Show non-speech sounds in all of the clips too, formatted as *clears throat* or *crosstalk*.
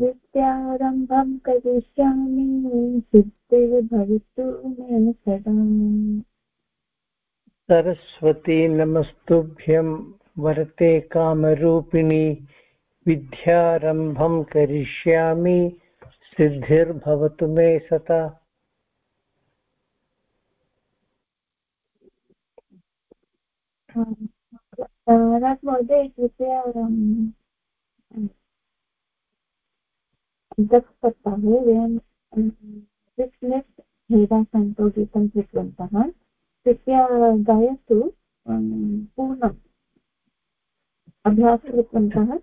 विद्यारम्भं करिष्यामि सिद्धिर्भवतु मे सदा सरस्वती नमस्तुभ्यं वरते कामरूपिणी विद्यारम्भं करिष्यामि सिद्धिर्भवतु मे सता महोदय कृपया अन्तःसप्ताहे वयं सिक्स् भेदासन्तोषितं कृतवन्तः कृपया गायतु पूर्णम् अभ्यासं कृतवन्तः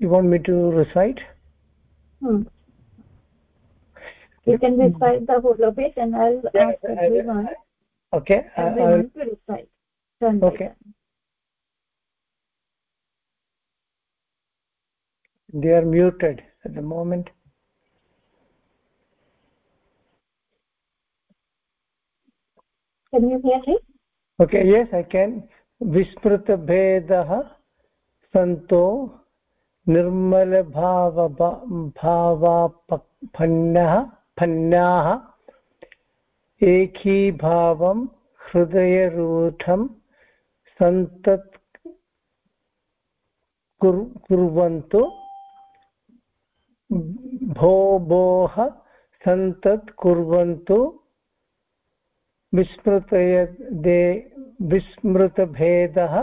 you want me to recite hmm. you can recite the whole of it and i'll yeah, ask everyone okay everyone to recite okay they are muted at the moment can you hear me okay yes i can विस्मृतभेदः सन्तो निर्मलभाव भावापन्नः फन्नाः एकीभावं हृदयरूढं सन्तत् कुर्वन्तु भो भोः सन्तत् कुर्वन्तु विस्मृतयदे विस्मृतभेदः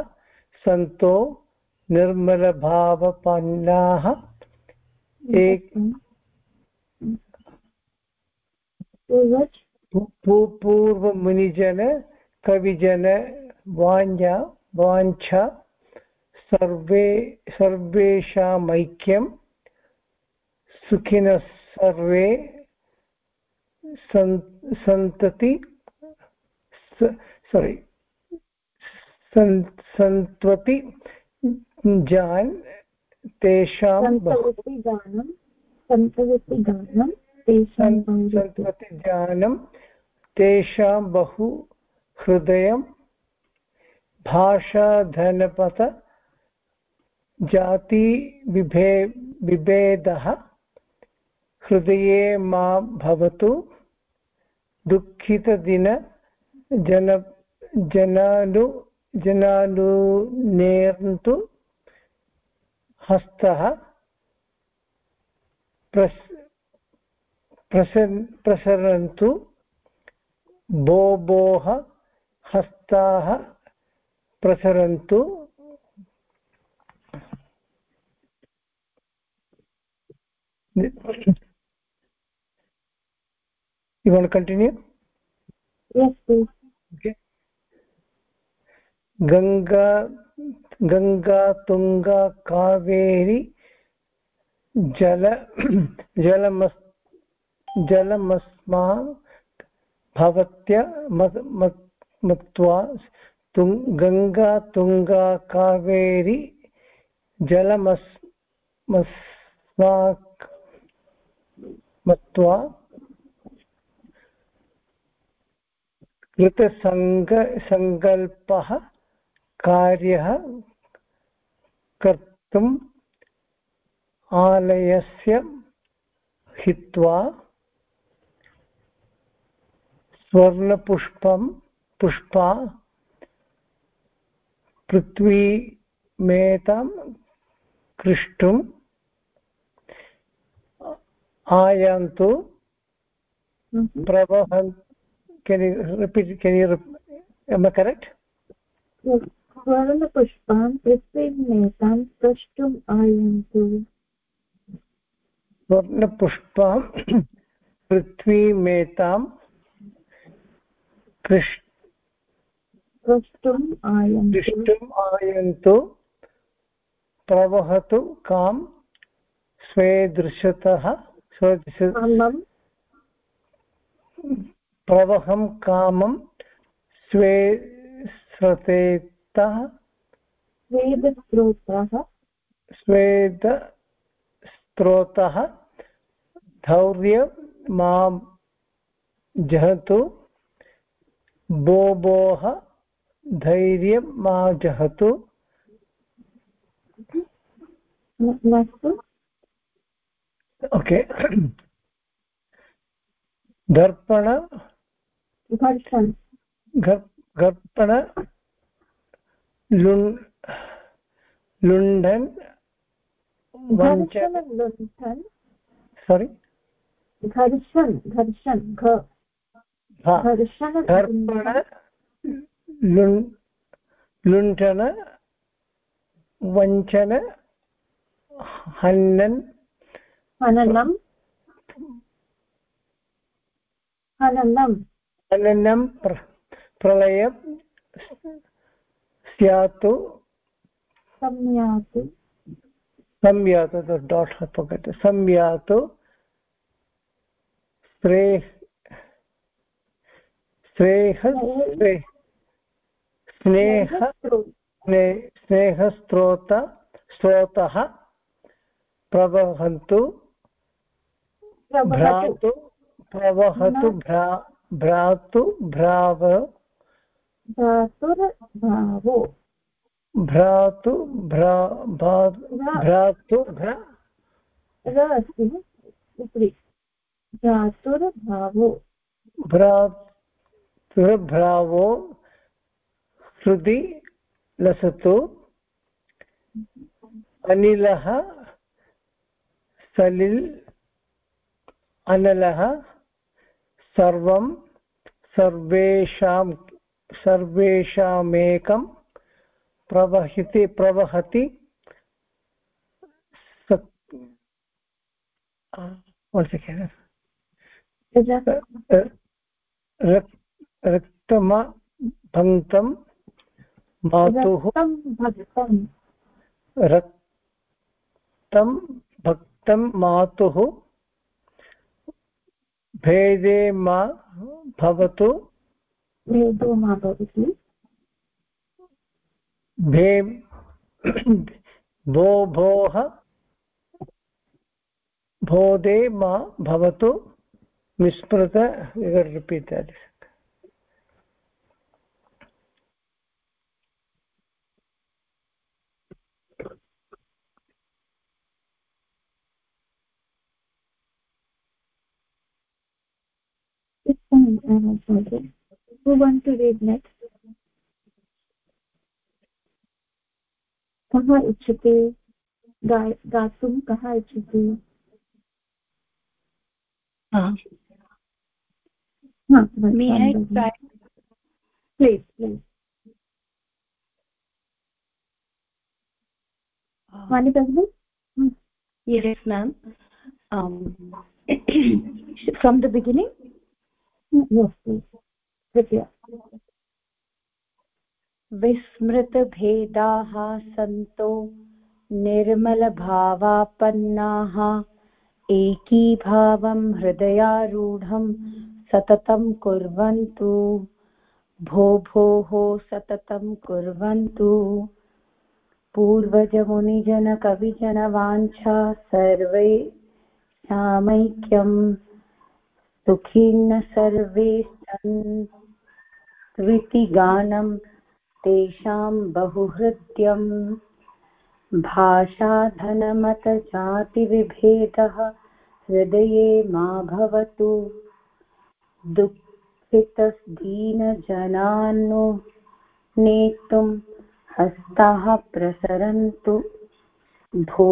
सन्तो निर्मलभावपन्नाः एक पूर्वमुनिजन कविजन वाञ्छा वाञ्छा सर्वे सर्वेषामैक्यं सुखिनः सर्वे सन्तति सोरि सन्त्वति जान् तेषां सन्त्वति ज्ञानं तेषां बहु हृदयं भाषाधनपथ जातिविभे, विभेदः हृदये मा भवतु दुःखितदिन जन, जनानु जनानुनेन्तु हस्तः प्रस् प्रसन् प्रसरन्तु बोबोः हस्ताः प्रसरन्तु। You want to continue? Yes please. Okay. Ganga Ganga Tunga Kaveri जल जलमस् जलमस्मा भवत्य मत्वा तुङ्, गङ्गा तुङ्गा कावेरी जलमस्माक् मत्वा कृतसङ्ग सङ्कल्पः कार्यः कर्तुम् आलयस्य हित्वा स्वर्णपुष्पं Pushpa पृथ्वीमेतां कृष्टुम् आयान्तु प्रवहन्। Can you repeat can you am i correct? स्वर्णपुष्पान् पृथ्वीमेतां प्रष्टुम् आयन्तु। स्वर्णपुष्पां पृथ्वीमेतां प्रष्टुम् आयन्तु। आयन्तु। प्रवहतु कां स्वे दृशतः प्रवहं कामं स्वे स्रतेतः स्वेदस्रोतः। स्वेदस्त्रोतः धौर्य माँ जहतु। बोबोः धैर्यं मा जहतु ओके दर्पण। गर्पण। लुण् लुण्डन् लुण्ठन। सोरि घर्षण घर्षण दर्पण लुण्ठन वञ्चन हनन् हननं हननं हननं प्रलय स्यात्। संयातु संयातु डाट् पकट् संयातु स्प्रेः स्नेह स्नेह स्नेहस्रोत स्रोतः प्रवहन्तु भ्रातु प्रवहतु भ्रा भ्रातु भ्राव भ्रातुर्भावो भ्रातु भ्रा भ्रातु भ्रा अस्ति भ्रातुर्भावो। भ्रातुर्भ्रावो हृदि लसतु। अनिलः सलिल् अनलः सर्वं सर्वेषां सर्वेषामेकं प्रवहति प्रवहति रक्तम भङ्क्तं मातुः रक्तं भक्तं मातुः भेदे मा भवतु। भेदो मा भवति। भे भो भोः बोधे मा भवतु। विस्मृत repeat Who want to read next? कः इच्छति गातुं कः इच्छति प्लीस् प्लीस् वाणि भगिनि yes ma'am um *clears throat* from the beginning Please कृपया विस्मृतभेदाः सन्तो निर्मलभावापन्नाः, एकीभावं हृदयारूढं सततं कुर्वन्तु। भो भोः सततं कुर्वन्तु। पूर्वजमुनिजनकविजनवाञ्छा सर्वे सामैक्यं सुखिन्न सर्वे सन् गानं तेषां बहुहृद्यम् भाषाधनमतजातिविभेदः हृदये मा भवतु। दुःखितदीनजनान्नु नेतुं हस्ताः प्रसरन्तु। भो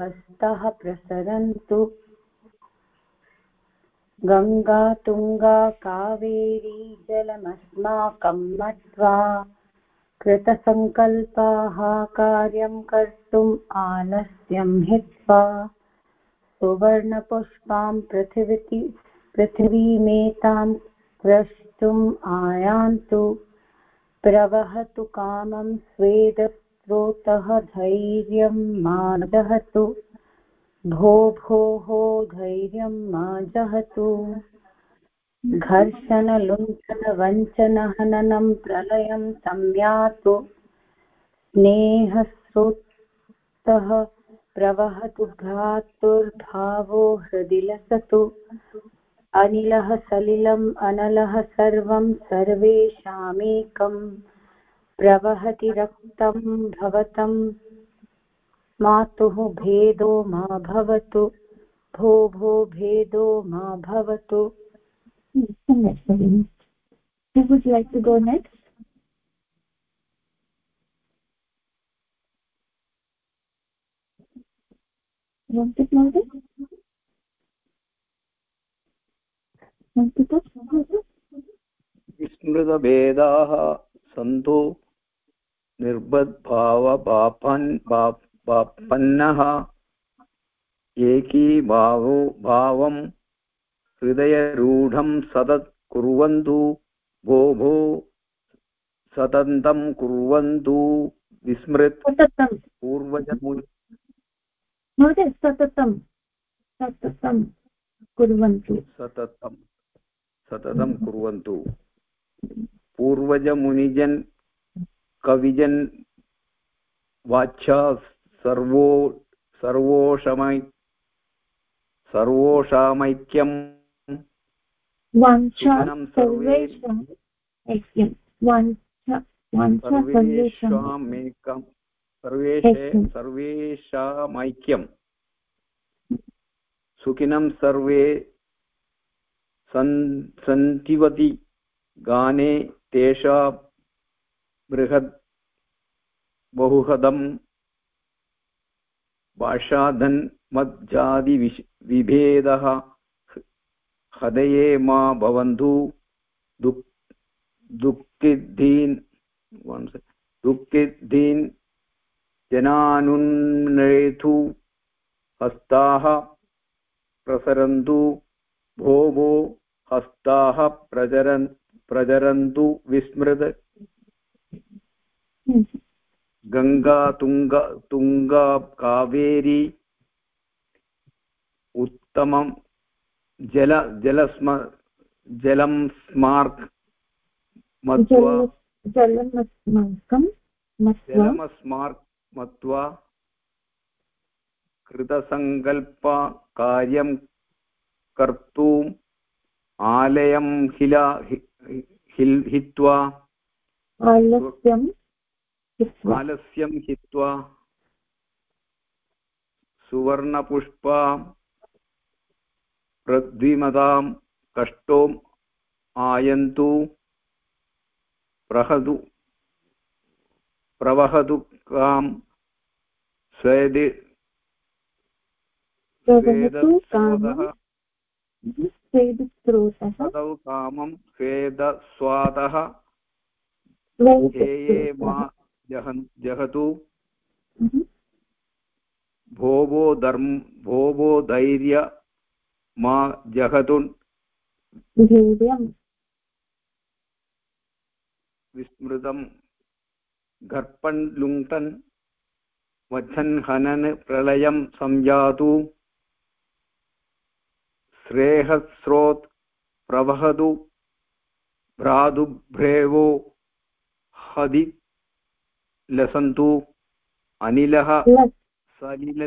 हस्ताः प्रसरन्तु। गङ्गा, तुङ्गा, कावेरी जलमस्माकं मत्वा कृतसङ्कल्पाः कार्यं कर्तुम् आलस्यं हित्वा सुवर्णपुष्पां पृथिवी पृथिवीमेतां द्रष्टुम् आयान्तु, प्रवहतु कामं स्वेदस्रोतः धैर्यं मा दहतु भो भोः धैर्यं मा जहतु। घर्षणलुण्ठनवञ्चनहननं प्रलयं संयातु। स्नेहस्रोतः प्रवहतु भ्रातुर्भावो हृदि लसतु। अनिलः सलिलम् अनलः सर्वं सर्वेषामेकम् प्रवहति रक्तं भवतं मातुः भेदो मा भवतु भो भो भेदो मा भवतु Who would like to go next? Ramtik Mother? विस्मृतभेदाः सन्तो निर्बद्भावपापन् पापन्नः एकीभावो भावं हृदयरूढं सतत् कुर्वन्तु भो भो सतन्तं कुर्वन्तु विस्मृत् सततं पूर्वजमु महोदय सततं सततं कुर्वन्तु। सततं सततं कुर्वन्तु। पूर्वजमुनिजन् कविजन् सर्वो सर्वोषमै सर्वोषामैक्यं वाञ्छा सर्वेषामेकं सर्वेषे। सर्वेषामैक्यं सुखिनं सर्वे सन् सन्तिवति गाने तेषा बृहद् बहुहदं भाषाधन्मज्जादिविश विभेदः हदये मा भवन्तु दुक् दुःखिद्धीन् दुःखिद्धीन् जनानुन्नेतु हस्ताः प्रसरन्तु भो भो हस्ताः प्रचरन् प्रचरन्तु विस्मृत। गङ्गा तुङ्ग तुङ्गा कावेरी उत्तमं जल जलस्म जलं स्मार्क् मत्वा। जलमस्मार्क् मत्वा। कृतसङ्कल्प कार्यं कर्तुम् आलयं हिला हिल् हित्वा। आलस्यं आलस्यं हित्वा सुवर्णपुष्पा प्रद्विमतां कष्टोम् आयन्तु प्रहदु प्रवहतु कां स्वेदि सदौ कामं स्वेदस्वादः हेये मा जहन् जहतु Mhm. भोवो धर्म भोवो धैर्य मा जहतु विस्मृतं गर्पन् लुण्ठन् वच्छन् हनन् प्रलयं संयातु श्रेहस्रोत् प्रवहतु। भ्रातुभ्रेवो हदि लसन्तु अनिलः सलिल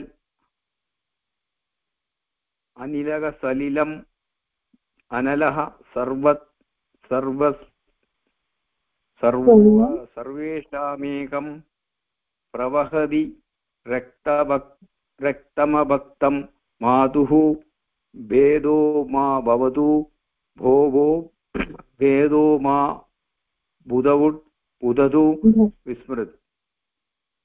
अनिलः सलिलम् अनलः सर्व सर्व सर्व सर्वेषामेकं प्रवहति रक्तभक् रक्तमभक्तं मातुः भेदो मा भवतु भो भो भेदो मा बुधवुट् उदतु विस्मृत्।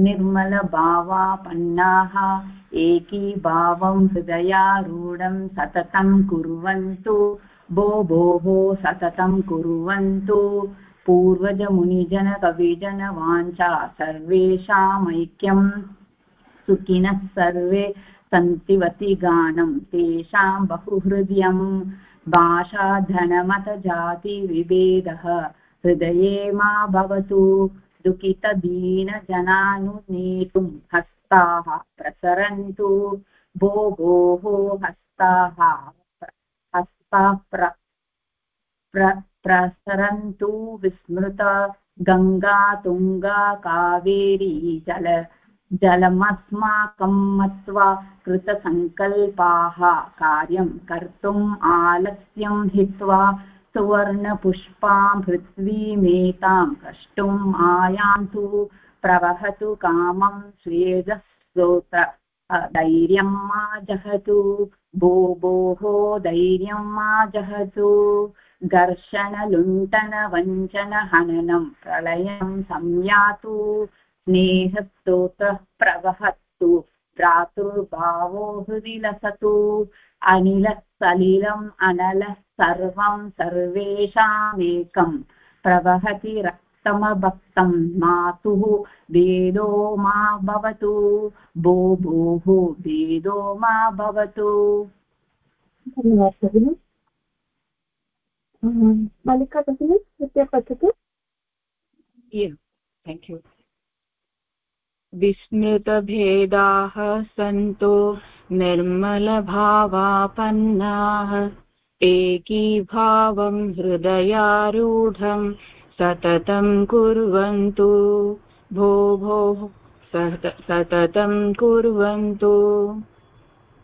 निर्मलभावापन्नाः एकीभावं हृदयारूढं सततं कुर्वन्तु। भो, भोः सततं कुर्वन्तु। पूर्वजमुनिजनकविजनवाञ्छा सर्वेषामैक्यं सुखिनः सर्वे सन्तिवति गानं तेषां बहुहृदयं। भाषाधनमतजातिविभेदः हृदये मा भवतु। दुःखितदीनजनानुनेतुं हस्ताः प्रसरन्तु। भो भोः हस्ताः हस्ताः प्र, प्रसरन्तु विस्मृत गङ्गा, तुङ्गा, कावेरी, जल, जलमस्माकं मत्वा कृतसङ्कल्पाः कार्यं कर्तुम् आलस्यं हित्वा सुवर्णपुष्पां पृथ्वीमेतां कष्टुम् आयान्तु, प्रवहतु कामं स्वेदस्तोत्र धैर्यं मा जहतु। भो भोः धैर्यं मा जहतु। घर्षणलुण्ठनवञ्चनहननं प्रलयं संयातु। स्नेहस्तोत्रः प्रवहतु। भ्रातृभावो हृदि लसतु। अनिलः सलिलम् अनलः सर्वं सर्वेषामेकम् प्रवहति रक्तमभक्तं मातुः भेदो मा भवतु भो भोः भेदो मा भवतु। मल्लिका भगिनि कृपया पठतु थेङ्क् यू विस्मृतभेदाः सन्तो निर्मलभावापन्नाः, एकीभावं हृदयारूढं सततं कुर्वन्तु। भो, भोः सततं कुर्वन्तु।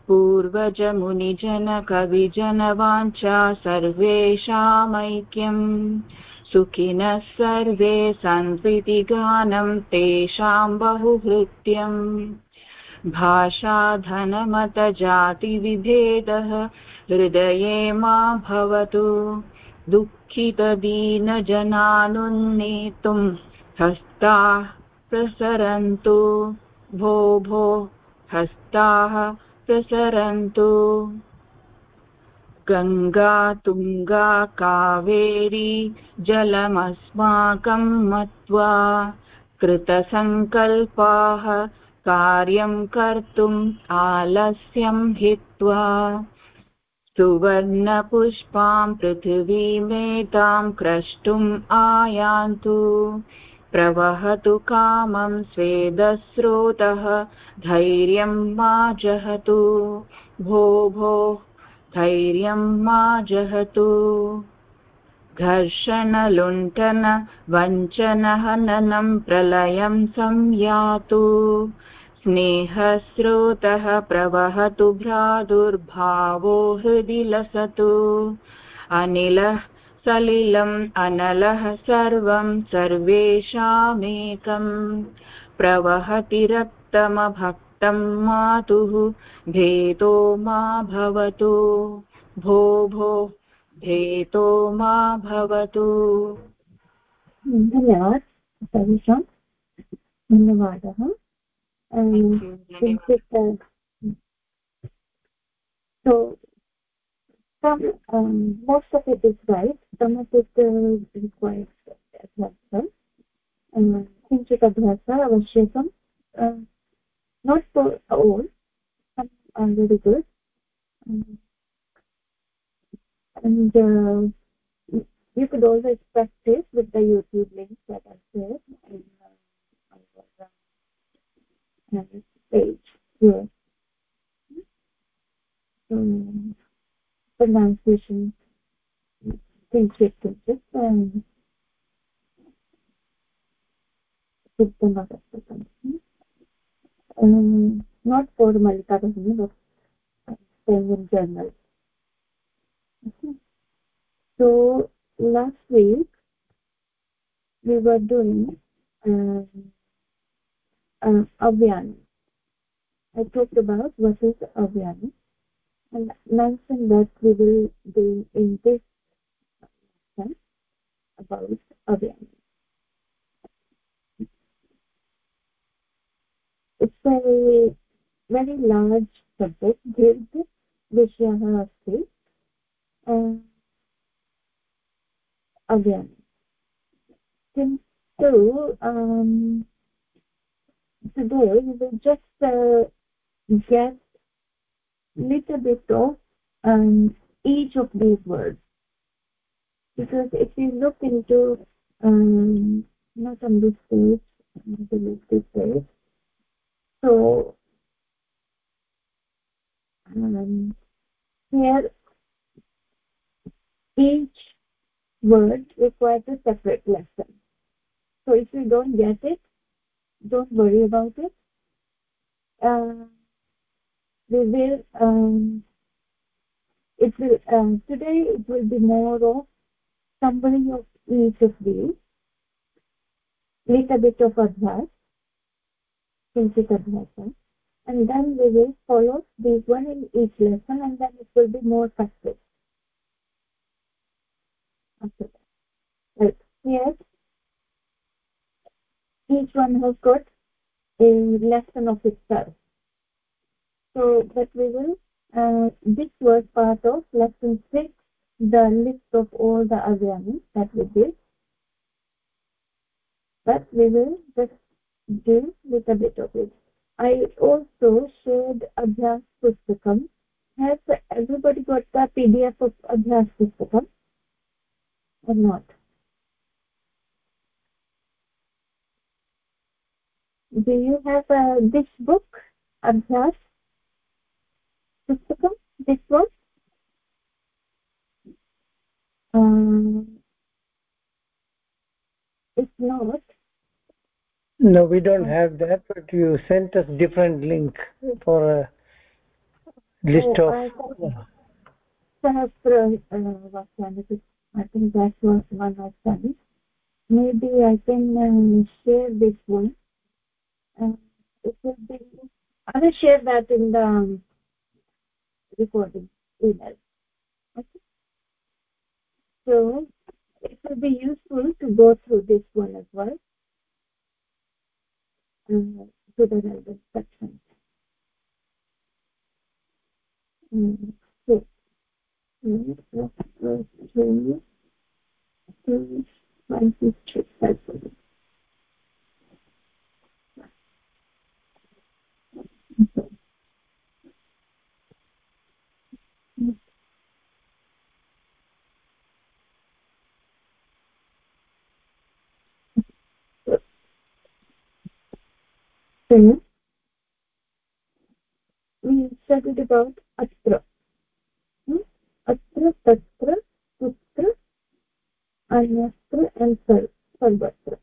पूर्वजमुनिजनकविजनवाञ्छा सर्वेषामैक्यम्, सुखिनः सर्वे सन्त्विति गानं तेषां बहुहृत्यम्। भाषाधनमतजातिविभेदः हृदये मा भवतु। दुःखितदीनजनानुन्नेतुं हस्ताः प्रसरन्तु। भो भो, हस्ताः प्रसरन्तु। गङ्गा, तुङ्गा, कावेरी, जलमस्माकं मत्वा कृतसङ्कल्पाः कार्यं कर्तुम् आलस्यं हित्वा सुवर्णपुष्पां पृथिवीमेतां क्रष्टुम् आयान्तु। प्रवहतु कामं स्वेदस्रोतः, धैर्यं मा जहतु। भो भो, धैर्यं मा जहतु। घर्षणलुण्ठन वञ्चनहननं प्रलयं संयातु। स्नेहस्रोतः प्रवहतु भ्रादुर्भावो हृदि लसतु। अनिलः सलिलम्, अनलः सर्वं सर्वेषामेकम्। प्रवहति रक्तमभक्तं मातुः भेदो मा भवतु। भो भो भेदो मा भवतु। धन्यवाद धन्यवादः। किञ्चित् so some um, most of it is right some of it uh, requires abhyasa किञ्चित् अभ्यासः आवश्यकं not for all some are very good um, and uh, you could always practice with the youtube links that are there page here. Um, pronunciation. Please check this. Um, not for Malika but staying in journal. So last week we were doing um, uh, Avyani. I talked about what is Avyani and mentioned that we will do in this lesson about Avyani. It's a very large subject दीर्घ विषयः अस्ति अव्ययम् किन्तु today we will just uh, get little bit of um, each of these words. Because if you look into um, not on this page delete this page. So um, here each word requires a separate lesson. So if you don't get it don't worry about it. Uh, we will um, it will um, today it will be more of summary of each of these. Little bit of advice kinchit adhyasa and then we will follow this one in each lesson and then it will be more practice that right each one has got a lesson of itself so that we will uh, this was part of lesson 6 the list of all the avyanis that we did. But we will just do little bit of it. I also shared abhyas pustakam has everybody got the pdf of abhyas pustakam or not do you have uh, this book? Abhyas pustakam this one um, if not. No we don't have that but you sent us different link for a list oh, of sahasra uh, i think that was one of them. Maybe i can um, share this one it will be i will share that in the um, recording email okay so it will be useful to go through this one as well uh, to the relevant section mm. so mm, one, two, three, five, seven. We studied about atra hmm? atra tatra putra anyatra and sarvatra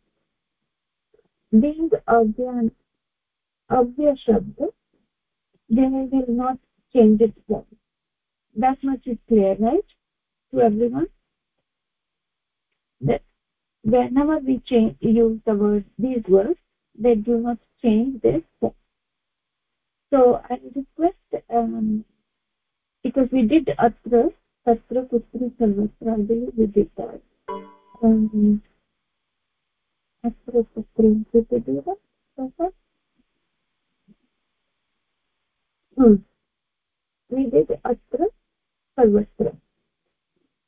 being avyan avya shabd they will not change its form. That much is clear right? To everyone? That whenever we change use the words these words they do not change form so i request um, because we did atra tatra putra sarvatra i believe we did that. Um, atra putra did we do that okay. hmm. we did atra sarvatra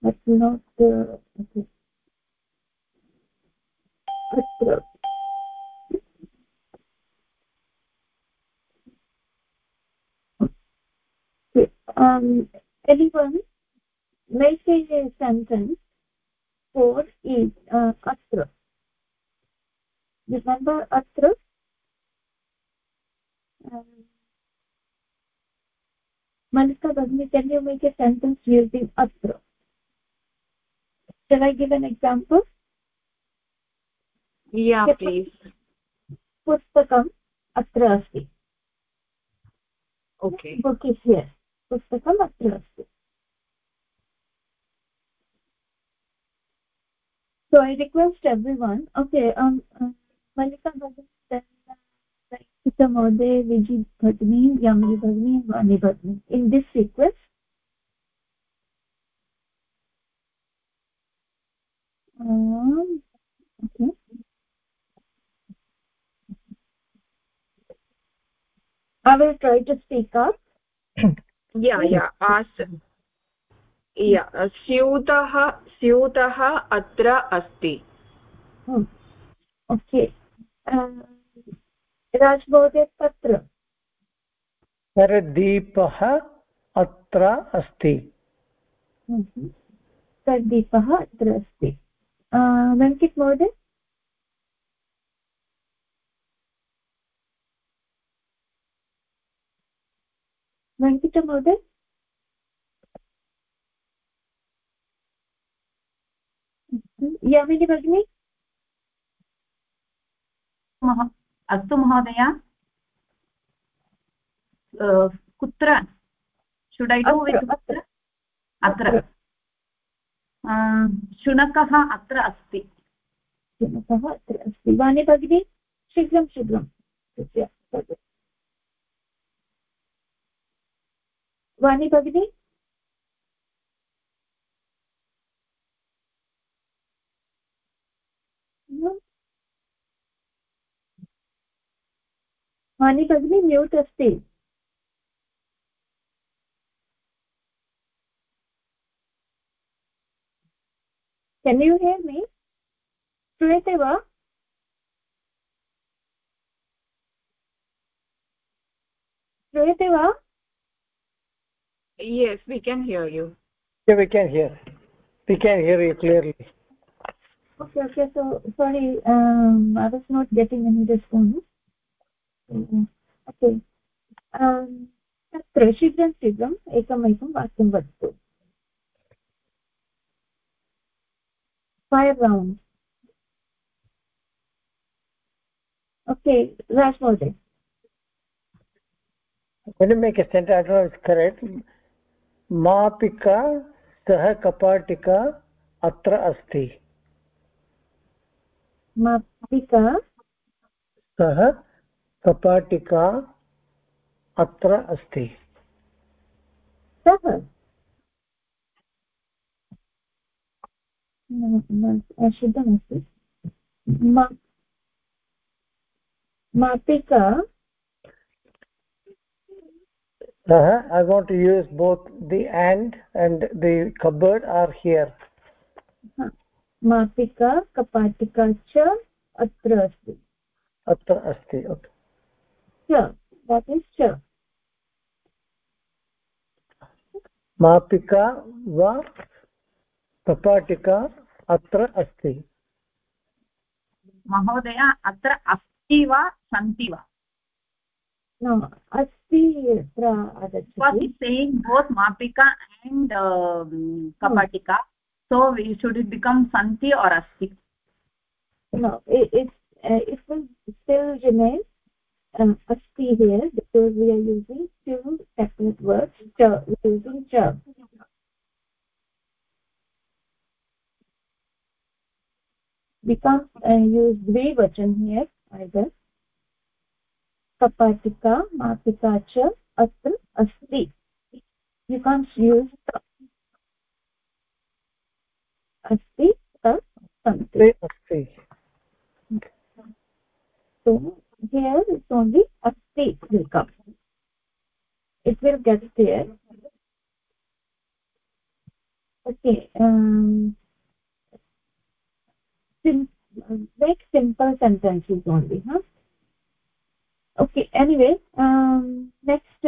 but not uh, okay. Atra um, everyone message a sentence for is uh, atra remember atra um, Malika Bhagni, can you make a sentence using atra? Shall I give an example? Yeah, please. Pustakam atra asti. Okay. Book is here. पुस्तकम् अत्र अस्ति so i request everyone okay um uh, malika bhagini Sita Mode, Vijit Bhagini, Yamini Bhagini, Vani Bhagini. In this sequence, um, okay. I will try to speak up. Yeah as yeah स्यूतः स्यूतः अत्र अस्ति। Hmm. Okay. Uh, Raj Mode, अत्र अस्ति। प्रदीपः अत्र अस्ति। वेङ्किट् महोदय? वेङ्कटमहोदय यामिनी भगिनी अस्तु महोदय. कुत्र? शुड् ऐ डु वित् अत्र. शुनकः अत्र अस्ति. शुनकः अत्र अस्ति. वाणी भगिनी शीघ्रं शीघ्रं. वाणी भगिनी? वाणी भगिनी म्यूट् अस्ति। केन् यु हेर् मी श्रूयते वा? श्रूयते वा? yes we can hear you yeah we can hear we can hear you clearly okay okay so sorry um i was not getting any response okay तत्र शीघ्रं शीघ्रम् एकम् एकं वाक्यं वदतु five rounds okay raj mohoday when you make a sentence i don't know it's correct मापिका सः कपाटिका अत्र अस्ति। मापिका सः कपाटिका अत्र अस्ति। सः शुद्धमस्ति मापिका uh, i want to use both the and and the cupboard are here. मापिका कपाटिका च अत्र अस्ति अत्र अस्ति ओके च दट् इस् च मापिका वा कपाटिका अत्र अस्ति महोदय अत्र अस्ति वा सन्ति वा अस्ति अत्र आगच्छति saying both मापिका and कपाटिका so should it become santi or asti no it, it, uh, it will still remain um, asti here because we are using two separate words cha we are using cha we can't uh, use dvivachan here either कपाटिका मापिका च अत्र अस्ति यु कान् use अस्ति सन्ति अस्ति so here it's only asti will come it will get there okay um sim make simple sentences only huh Okay anyway um next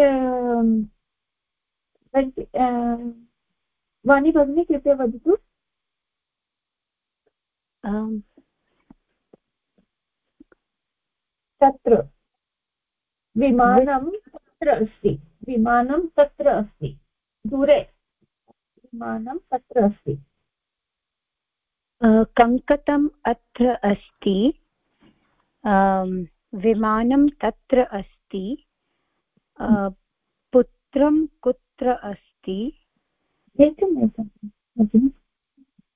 um वाणी भगिनी कृपया वदतु तत्र विमानं तत्र अस्ति। विमानं तत्र अस्ति। दूरे विमानं तत्र अस्ति। कङ्कतम् अत्र अस्ति। विमानं तत्र अस्ति पुत्रं कुत्र अस्ति एकम् एकम्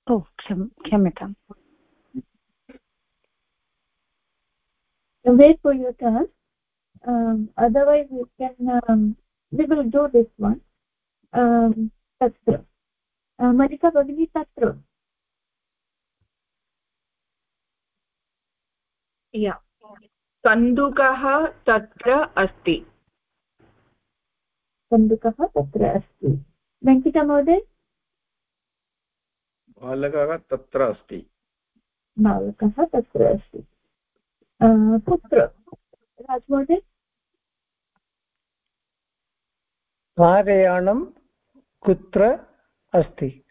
ओ क्षम क्षम्यताम् wait for your turn um, otherwise we can um, we will do this one um, tatra uh, malika bagini tatra या कन्दुकः तत्र अस्ति। कन्दुकः तत्र अस्ति। वेङ्कटमहोदय? बालकः तत्र अस्ति। बालकः तत्र अस्ति। कुत्र राजमहोदय? कारयानं कुत्र अस्ति?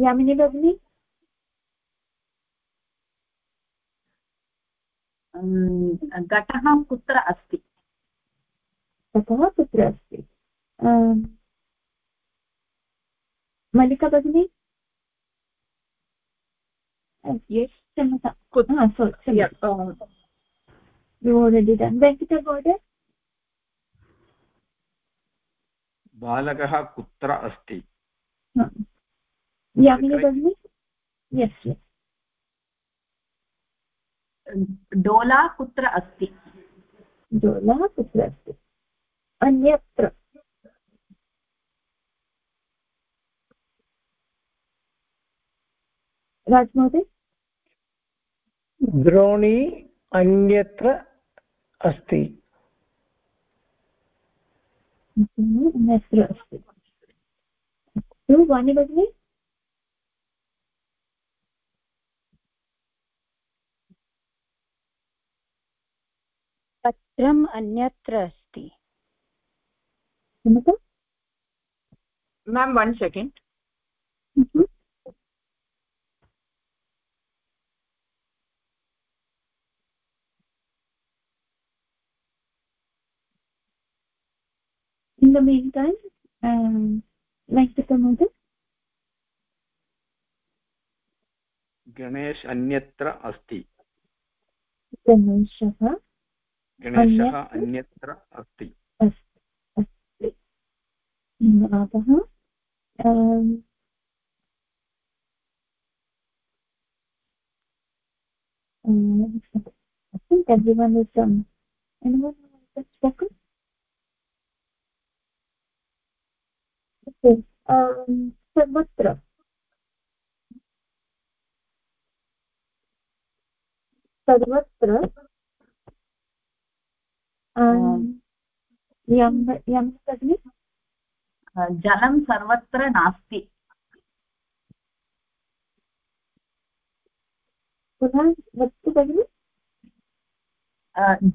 यामिनी भगिनी? घटः कुत्र अस्ति? घटः कुत्र अस्ति? मल्लिका भगिनी? yes क्षमता venkita gode बालकः कुत्र अस्ति? यामिनी भगिनी? यस् यस् डोला कुत्र अस्ति। दोलः कुत्र अस्ति अन्यत्र। राजमहोदय? द्रोणी अन्यत्र अस्ति। अन्यत्र अस्ति। अस्तु वाणि भगिनी? पत्रम् अन्यत्र अस्ति one second Mhm. in the meantime um venkata mother Ganesh अन्यत्र अस्ति गणेशः गणेशः अन्यत्र? अस्ति अस्ति अस्ति धन्यवादः um, um, I think everyone is done. Anyone has spoken? Okay. Um, सर्वत्र सर्वत्र um, यं यं भगिनि जलं सर्वत्र नास्ति। पुनः वदतु भगिनि।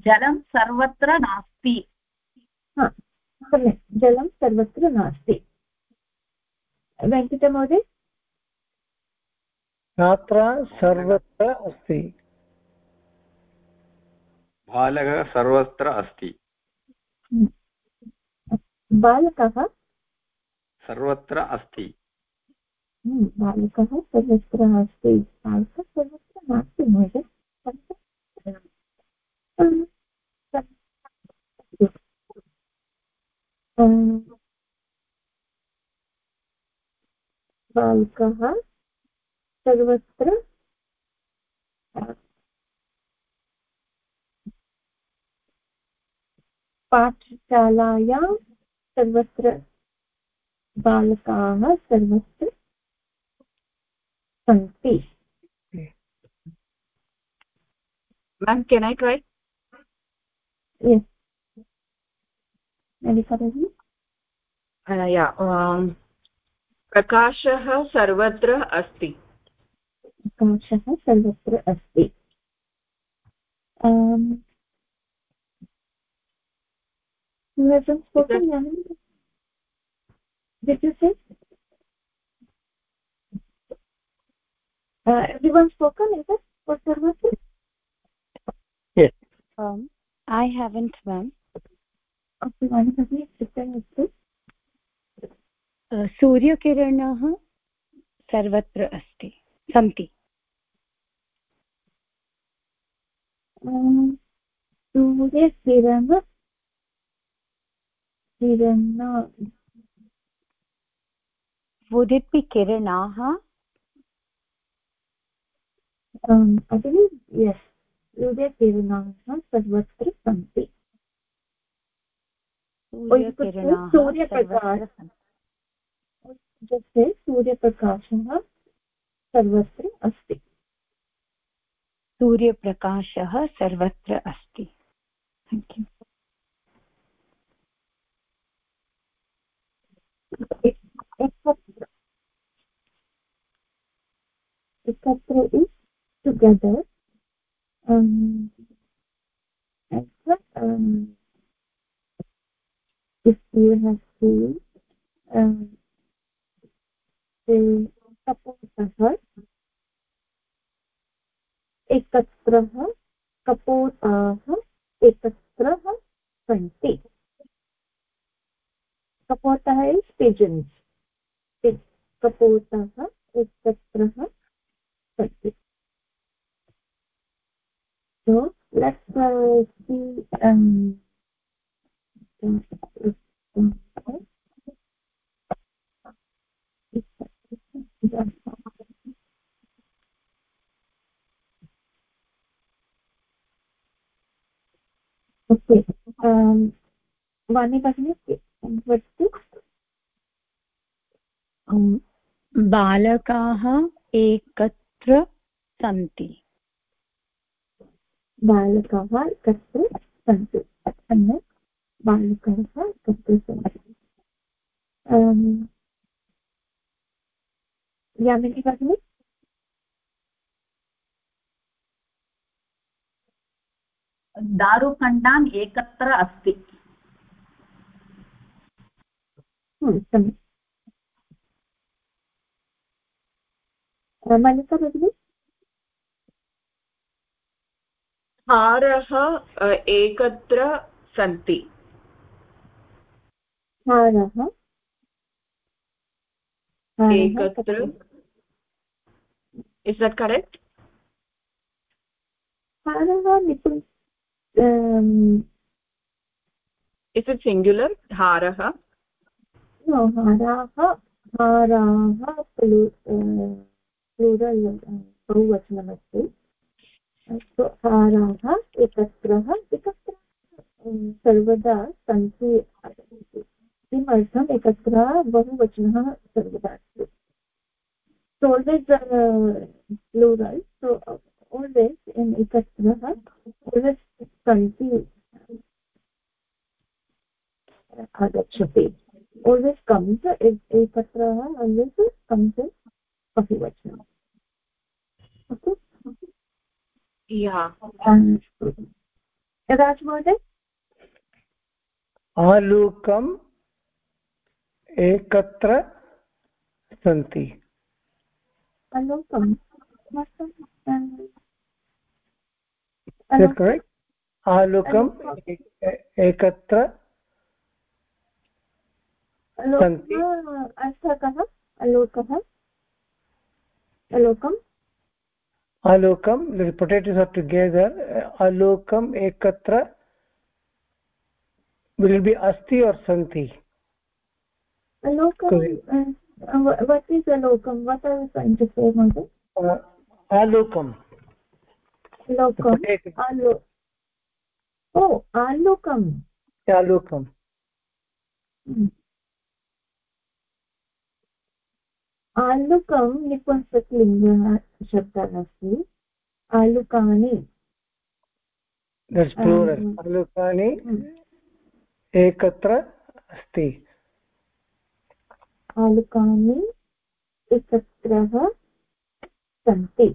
जलं सर्वत्र नास्ति। सम्यक्। जलं सर्वत्र नास्ति। वेङ्कटमहोदय छात्रा सर्वत्र अस्ति। बालकः सर्वत्र अस्ति। बालकः? सर्वत्र अस्ति। हम्म, बालकः सर्वत्र अस्ति। बालकः सर्वत्र नास्ति महोदय बालकः सर्वत्र पाठशालायां सर्वत्र बालकाः सर्वत्र सन्ति। यस् ललिता भगिनी uh, yeah um, प्रकाशः सर्वत्र अस्ति प्रकाशः सर्वत्र अस्ति Um, you haven't spoken, Yamini? Did you say? Uh, everyone spoken, is it? For Sarvatra? um, i haven't ma'am Okay, Vani Bhagini, prepare also. uh, सूर्यकिरणः सर्वत्र अस्ति सन्ति Um, Surya Kiran Kiran would it be किरणाः um, I believe, yes, सूर्यकिरणाः सर्वत्र सन्ति. सूर्यकिरणाः सूर्यप्रकाश। सर्वत्र सन्ति। जस्ते सूर्यप्रकाशः सर्वत्र अस्ति. सूर्यप्रकाशः सर्वत्र अस्ति। Thank you. एकत्र is together um, and um, if you have seen um, कपोतः एकत्रः कपोताः एकत्रः सन्ति कपोतः इस् पिजन्स् कपोतः एकत्र वाणी भगिनी वदतु बालकाः एकत्र सन्ति। बालकाः एकत्र सन्ति। सम्यक्। बालकाः एकत्र सन्ति। यामिनी भगिनि? दारुखण्डान् एकत्र अस्ति। मलिका भगिनि हारः एकत्र सन्ति हारः एकत्र इस् दट् करेक्ट् हारः निपुण इस् इट् सिङ्ग्युलर् हारः हाराः हाराः प्लूरल् बहुवचनमस्ति। अस्तु हाराः एकत्रः एकत्र सर्वदा सन्ति किमर्थम् एकत्र बहुवचनः सर्वदा अस्ति? So always uh, plural. So uh, always in always comes ekatrah always comes in bahuvachanam okay yeah रज् महोदय आलूकम् एकत्र सन्ति आलूकं correct आलूकम् एकत्र अर्थकः अलोकः अलोकम्। अलोकं पोटेटोस् आर् टुगेदर् अलोकम् एकत्र विल् बि अस्ति और् सन्ति आलोकम्। आलोकम् आलोकम् आलुकं निपुंसकलिङ्ग शब्दः अस्ति आलुकानि आलुकानि हम्म। एकत्र अस्ति। आलुकानि एकत्र सन्ति।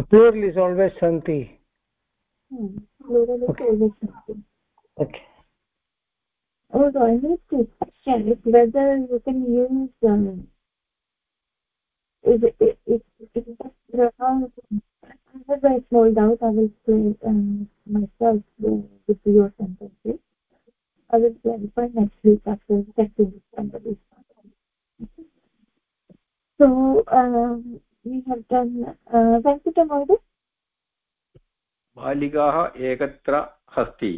प्लूर्लिस् हम्म, आल्वेस् सन्ति। Okay. Oh, so I need to check whether you can use um, is it, it, it, it, it I have a small doubt. I will play um, myself with your sentences. I will clarify next week after checking somebody's So um, we have done uh, Venkata Mहोदय बालिकाः एकत्र अस्ति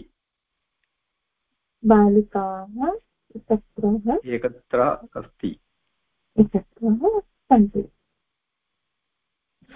बालिकाः एकत्रः एकत्र अस्ति एकत्रः सन्ति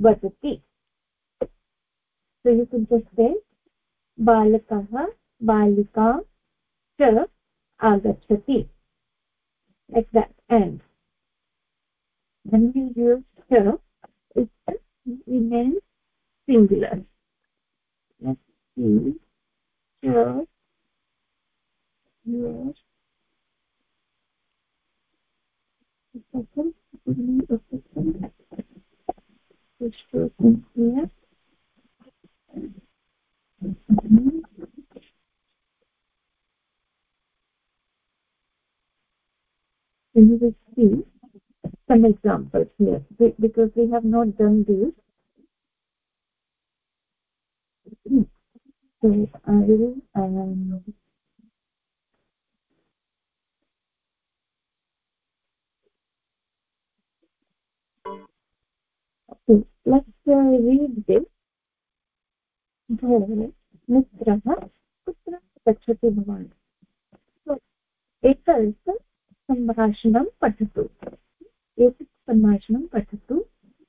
वस्ति. so you can just say balakah balika cha agachati like that. And when we use cha it remains singular. Let's see. Cha your second just here you will see some examples? Here because we have not done this. *clears throat* So i will um, okay let's uh, read this मित्रः कुत्र गच्छति भवान् एतत् सम्भाषणं पठतु एतत् सम्भाषणं पठतु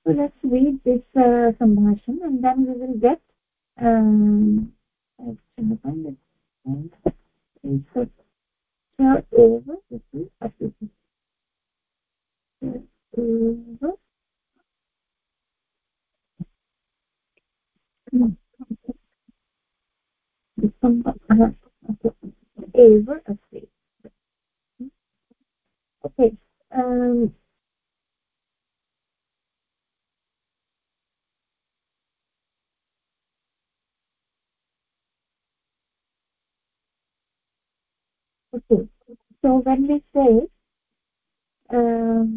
so let's read this uh, sambhashan and then we will get um एव इति अस्ति एव अस्ति okay okay so when we say um,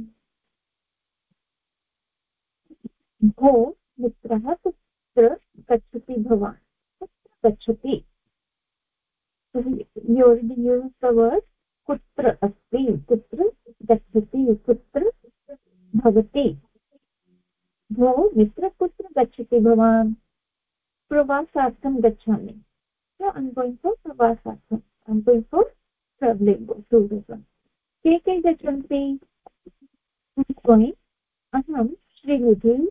भो मित्रः कुत्र गच्छति भवान्। गच्छति कुत्र अस्ति? कुत्र गच्छति? कुत्र भवति? भो, मित्र, कुत्र गच्छति भवान्? प्रवासार्थं गच्छामि। For traveling tourism के के गच्छन्ति? अहं श्रीनिधि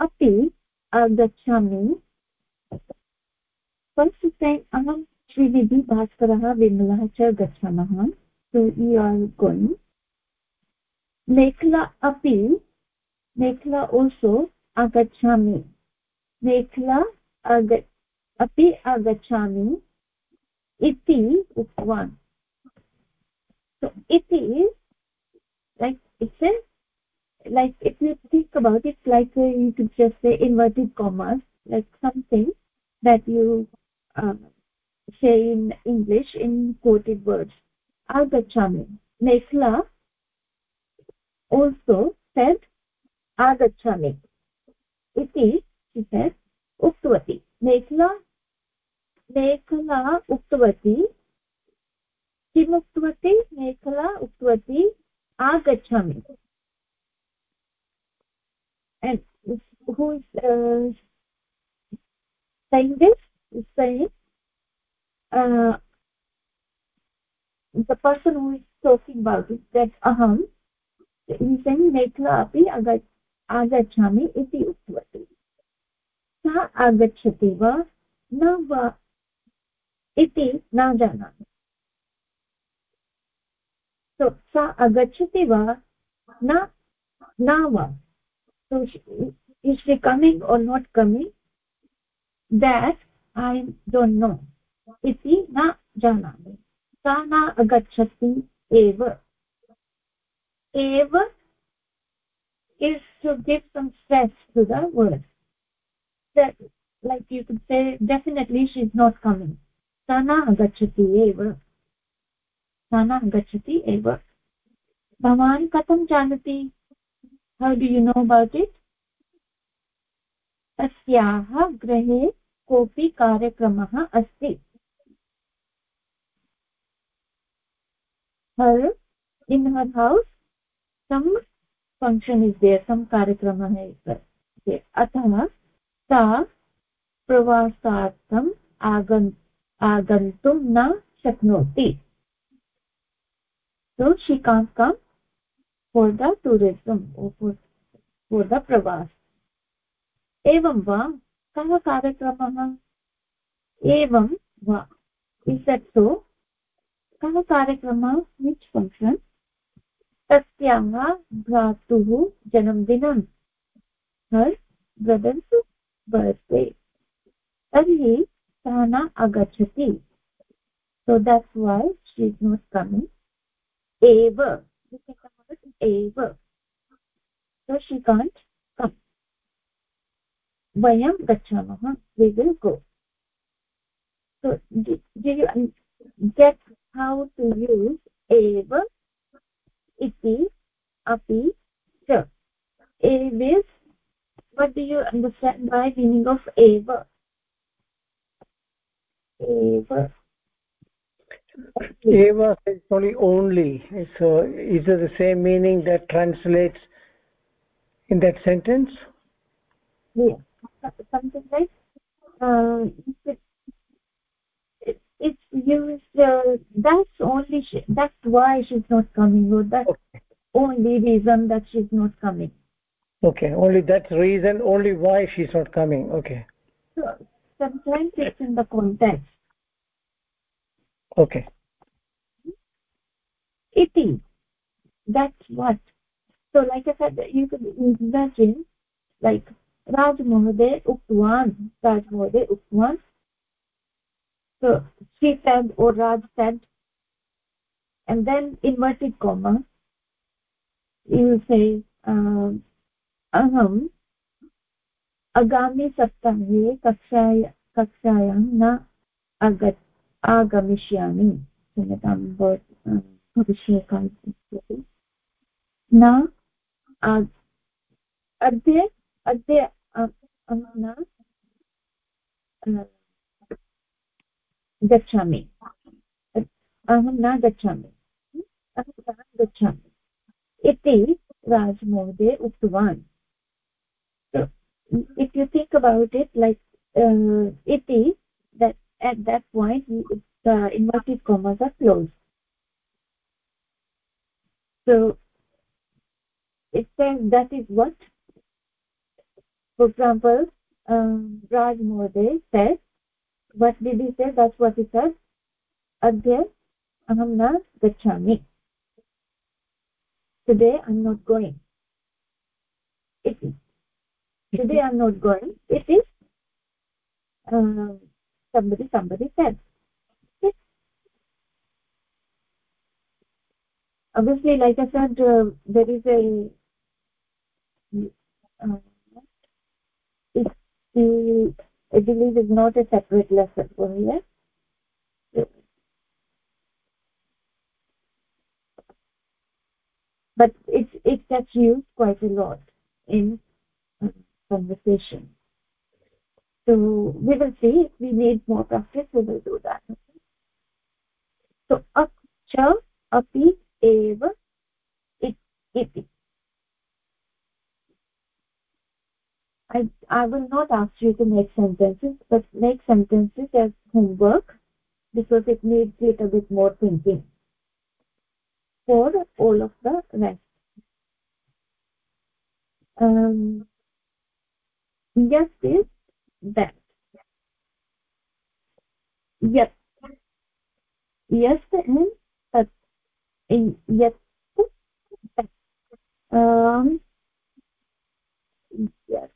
अपि आगच्छामि first saying अहं श्रीनिधि भास्करः विमलः च गच्छामः। So, we are going. मेखला अपि, मेखला ओल्सो आगच्छामि। मेखला आग, अपि आगच्छामि इति उक्तवान्। Like, it's a like if you think about it like uh, you could just say inverted commas like something that you uh, say in english in quoted words agachami mekhla also said agachami iti she said uktavati mekhla मेखला उक्तवती किम् उक्तवती मेखला उक्तवती आगच्छामि and who is uh, saying this is saying uh, the person who is talking about it that aham is saying mekhla api agat agachami iti uktavati सः आगच्छति वा न वा इति न जानामि so सा आगच्छति वा न न वा so is she coming or not coming that i don't know iti na janami sa na agachati eva eva is to give some stress to the word that like you could say definitely she is not coming sa na agachati eva sa na agachati eva भवान् कथं जानाति how do you know about it तस्याः गृहे कोऽपि कार्यक्रमः अस्ति। Her in her house some function is there some कार्यक्रमः अतः सा प्रवासार्थम् आगन्, आगन्तुं न शक्नोति। So शिकान्त् come for the tourism for the प्रवास् एवं वा कः कार्यक्रमः एवं वा इसो कः कार्यक्रमः विच् फङ्क्षन् तस्याः भ्रातुः जन्मदिनम् हर् ब्रदर्स् बर्त्डे तर्हि सः न आगच्छति so that's why she not coming एव eva so she can't come vayam gachamah we will go. So do, you get how to use eva iti api cha eva is what do you understand by meaning of eva eva eva is only only. So is it the same meaning that translates in that sentence? Yeah something like uh, it, it's used uh, that's only she, that's why she's not coming or that's okay. only reason that she's not coming. Okay only that reason only why she's not coming okay. So sometimes it's in the context okay iti that's what so like i said you could imagine like raj mohoday uktwan raj mohoday uktwan so she said or raj said and then inverted comma you say um, aham agami saptahe kakshay कक्षायां न आगत् आगमिष्यामि। क्षम्यतां भविष्यकाल न अद्य अद्य न गच्छामि। अहं न गच्छामि। अहं न गच्छामि। इति राजमहोदय उक्तवान्। If you think about it like uh, iti that at that point the inverted commas are closed. So it says that is what for example um, raj mohoday said what did he say? That's what he said. Adya aham na gachami. Today i'm not going. It today i'm not going. It is uh, somebody somebody said. Okay. obviously like i said uh, there is a uh, it, the, i believe is not a separate lesson for here but it it gets used quite a lot in uh, conversation so we will see if we need more practice we will do that. So cha api eva iti I, I will not ask you to make sentences but make sentences as homework because it needs a little bit more thinking for all of the rest. Um, yes is that. Yes. Yes and that in yes um yes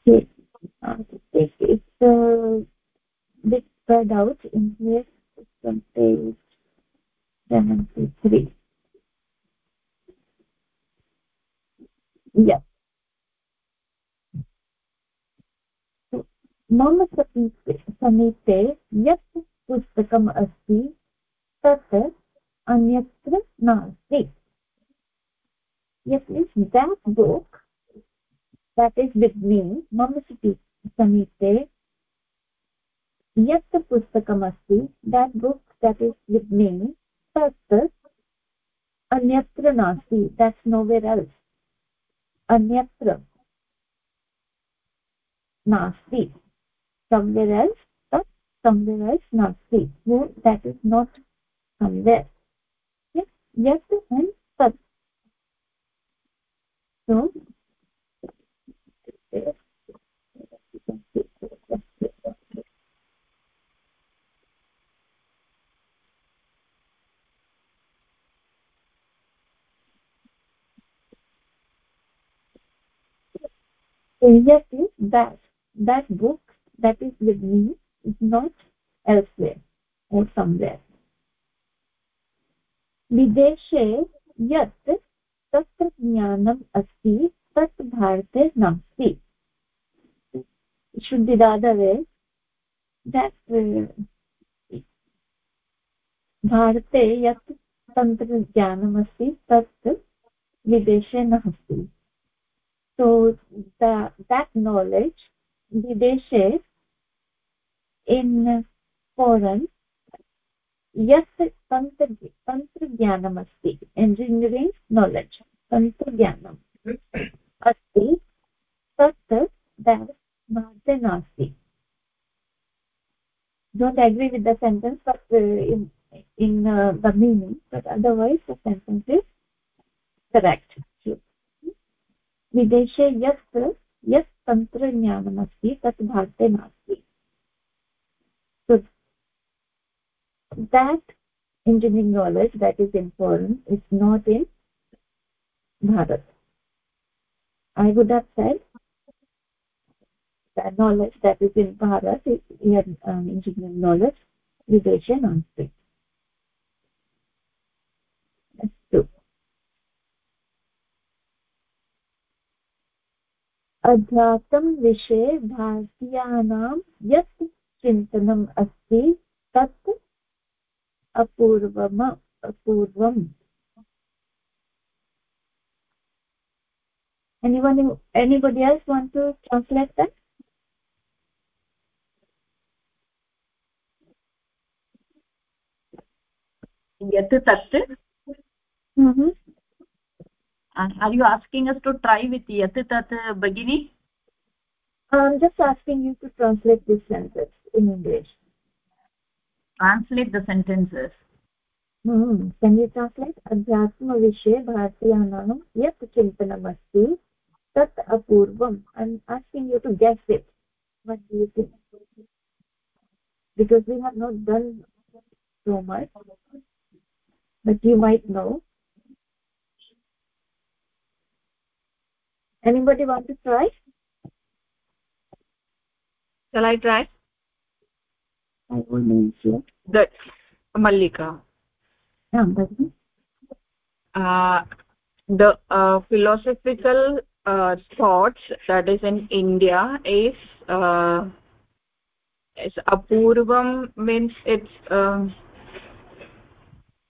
okay uh, it, it's uh, bit spread out in here it's on page 73 yes so, मम समीपे समीपे यत् पुस्तकम् अस्ति तत् अन्यत्र नास्ति यत् means that book is with me मम समीपे यत् पुस्तकमस्ति that book that is with me तत् अन्यत्र नास्ति देट्स् नोवेर् एल्स् अन्यत्र नास्ति somewhere else but somewhere else nasti no that is not somewhere yes yes and tat so yes is that that book that is with me is not elsewhere or somewhere विदेशे यत् तत्र ज्ञानम् अस्ति तत् भारते नास्ति। शुद्धिदादवे uh, भारते यत् तन्त्रज्ञानमस्ति, तत् विदेशे नास्ति। सो देट् नालेज् विदेशे इन् फोरन् यत् तन्त्र तन्त्रज्ञानमस्ति। Engineering knowledge तन्त्रज्ञानम्। अस्ति तत् मध्ये नास्ति don't agree with the sentence in the meaning but otherwise the sentence is correct विदेशे यत् यत् तन्त्रज्ञानमस्ति, तत् भारते नास्ति that engineering knowledge that is important is not in Bharat i would have said the knowledge that is in bharat is here um, engineering knowledge videshe nasti अस्तु अध्यातं विषये भारतीयानां यत् चिन्तनम् अस्ति तत् अपूर्वम अपूर्वम् anyone anybody else want to translate that? Yat tat mm -hmm. are you asking us to try with yat tat bagini i'm just asking you to translate this sentence in english. Translate the sentences. Hmm can you translate? Adhyatmavishe bharatiyanan yat chintanamasti tat apurvam i'm asking you to guess it. What do you think? Because we have not done so much but you might know. Anybody want to try? Shall i try? I will mention that mallika. Yeah but uh, the uh, philosophical uh, thoughts that is in india is uh, is apurvam means it's um,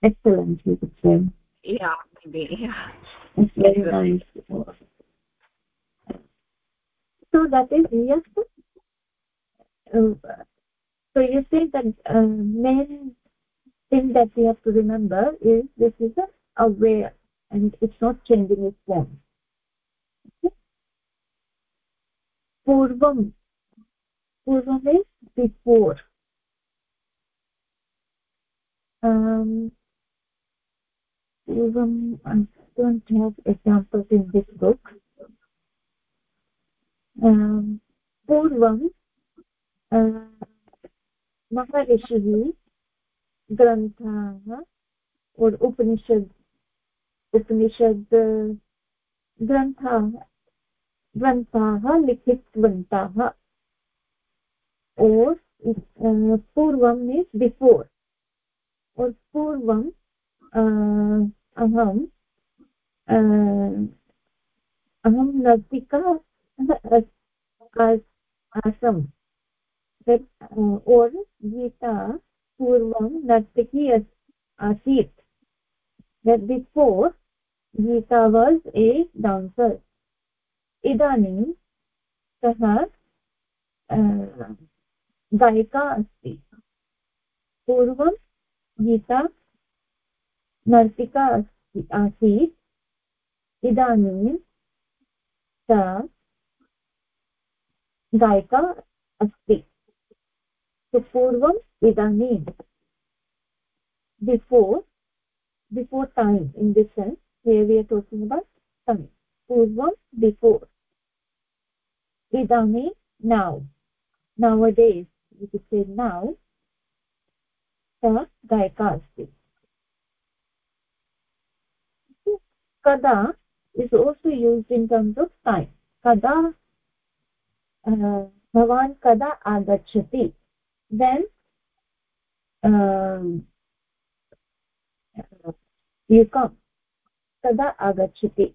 excellent you could say. Yeah maybe yeah. It's very nice. So that is yes uh, so you say that uh, main thing that we have to remember is this is a aware and it's not changing its form purvam purvam is before um purvam i don't have examples in this book um purvam महर्षिः ग्रन्थाः और उपनिषद् उपनिषद् ग्रन्थाः ग्रन्थाः लिखितवन्तः। और पूर्वं means before और पूर्वम् अहं अहं नर्तिका आसम्। और गीता पूर्वं नर्तकी आसीत्। Before Geeta was a dancer इदानीं सः गायिका अस्ति। पूर्वं गीता नर्तिका अस्ति, आसीत्। इदानीं सा गायिका अस्ति। पूर्वम् इदानीं before before time in this sense are talking about time purvam before idani now nowadays you could say now sa gayaka asti kada is also used in terms of time kada भवान् कदा आगच्छति then um, you come kada agachati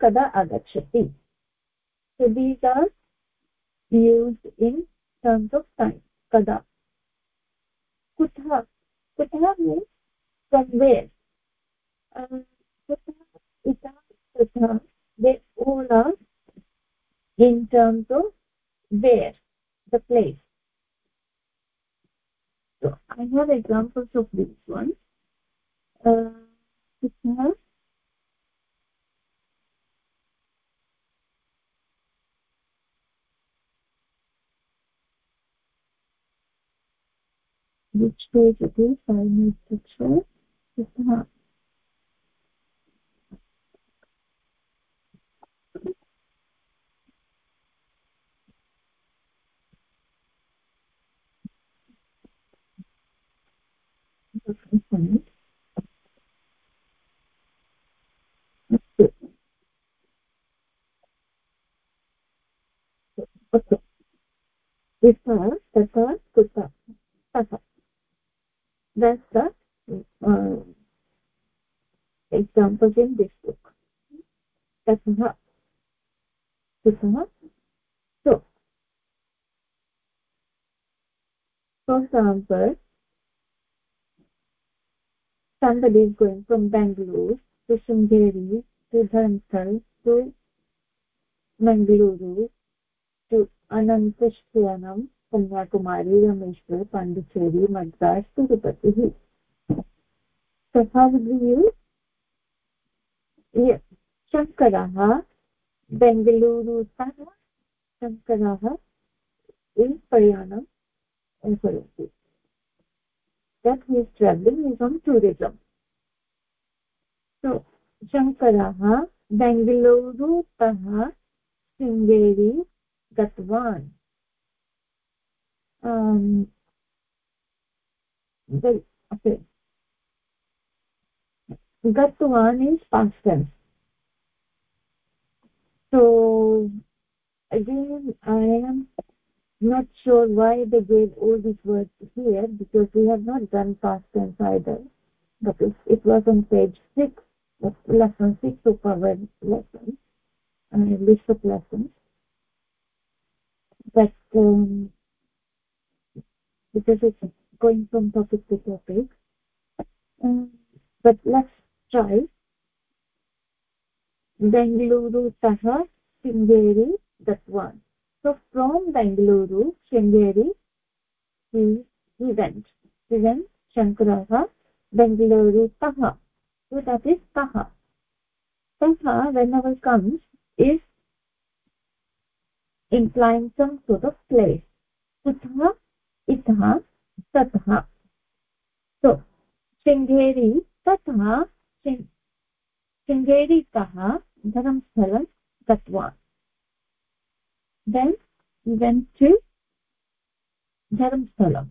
kada agachati so these are used in terms of time kada kutha kutha means from where uh, kutha ita kutha they all are in terms of where the place so i have examples of this one uh, which page it is i need to check okay ita tata kuta tata that's the uh, examples in this book. Tatah kutah so for example somebody is going from bangalore to shringeri to dharamsal to mangaluru अनन्तशयनं Kanyakumari, Rameshwar, Pondicherry, Madras, तिरुपतिः। तथा शङ्करः बेङ्गलूरुतः शङ्करः प्रयाणं करोति so, शङ्करः बेङ्गलूरुतः शृङ्गेरी गतवान् um, the, okay gatwan is past tense so again i am not sure why they gave all these words here because we have not done past tense either but it, it was on page 6 lesson 6 of our lesson uh, list of lessons but because it's going from topic to topic. Um, but let's try. Bengaluru tah shringeri that one. So from bengaluru shringeri he he went. He went shankarah bengaluru tah so that is tah tah whenever comes is इन्फ्लुयेन्सं to the place कुतः इतः ततः so Sringeri ततः शृङ्गेरीतः धर्मस्थल गत्वा then event धर्मस्थलं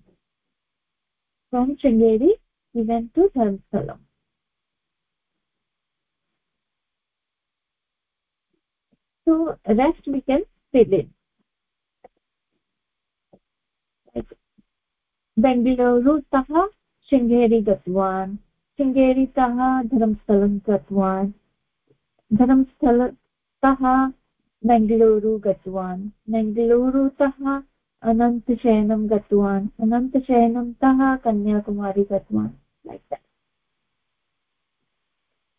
from Sringeri event so, rest we can in बेङ्गलूरुतः शृङ्गेरी गतवान् शृङ्गेरीतः धर्मस्थलं गतवान् धर्मस्थलतः बेङ्गलूरु गतवान् बेङ्गलूरुतः अनन्तशयनं गतवान् अनन्तशयनं तः कन्याकुमारी गतवान् like that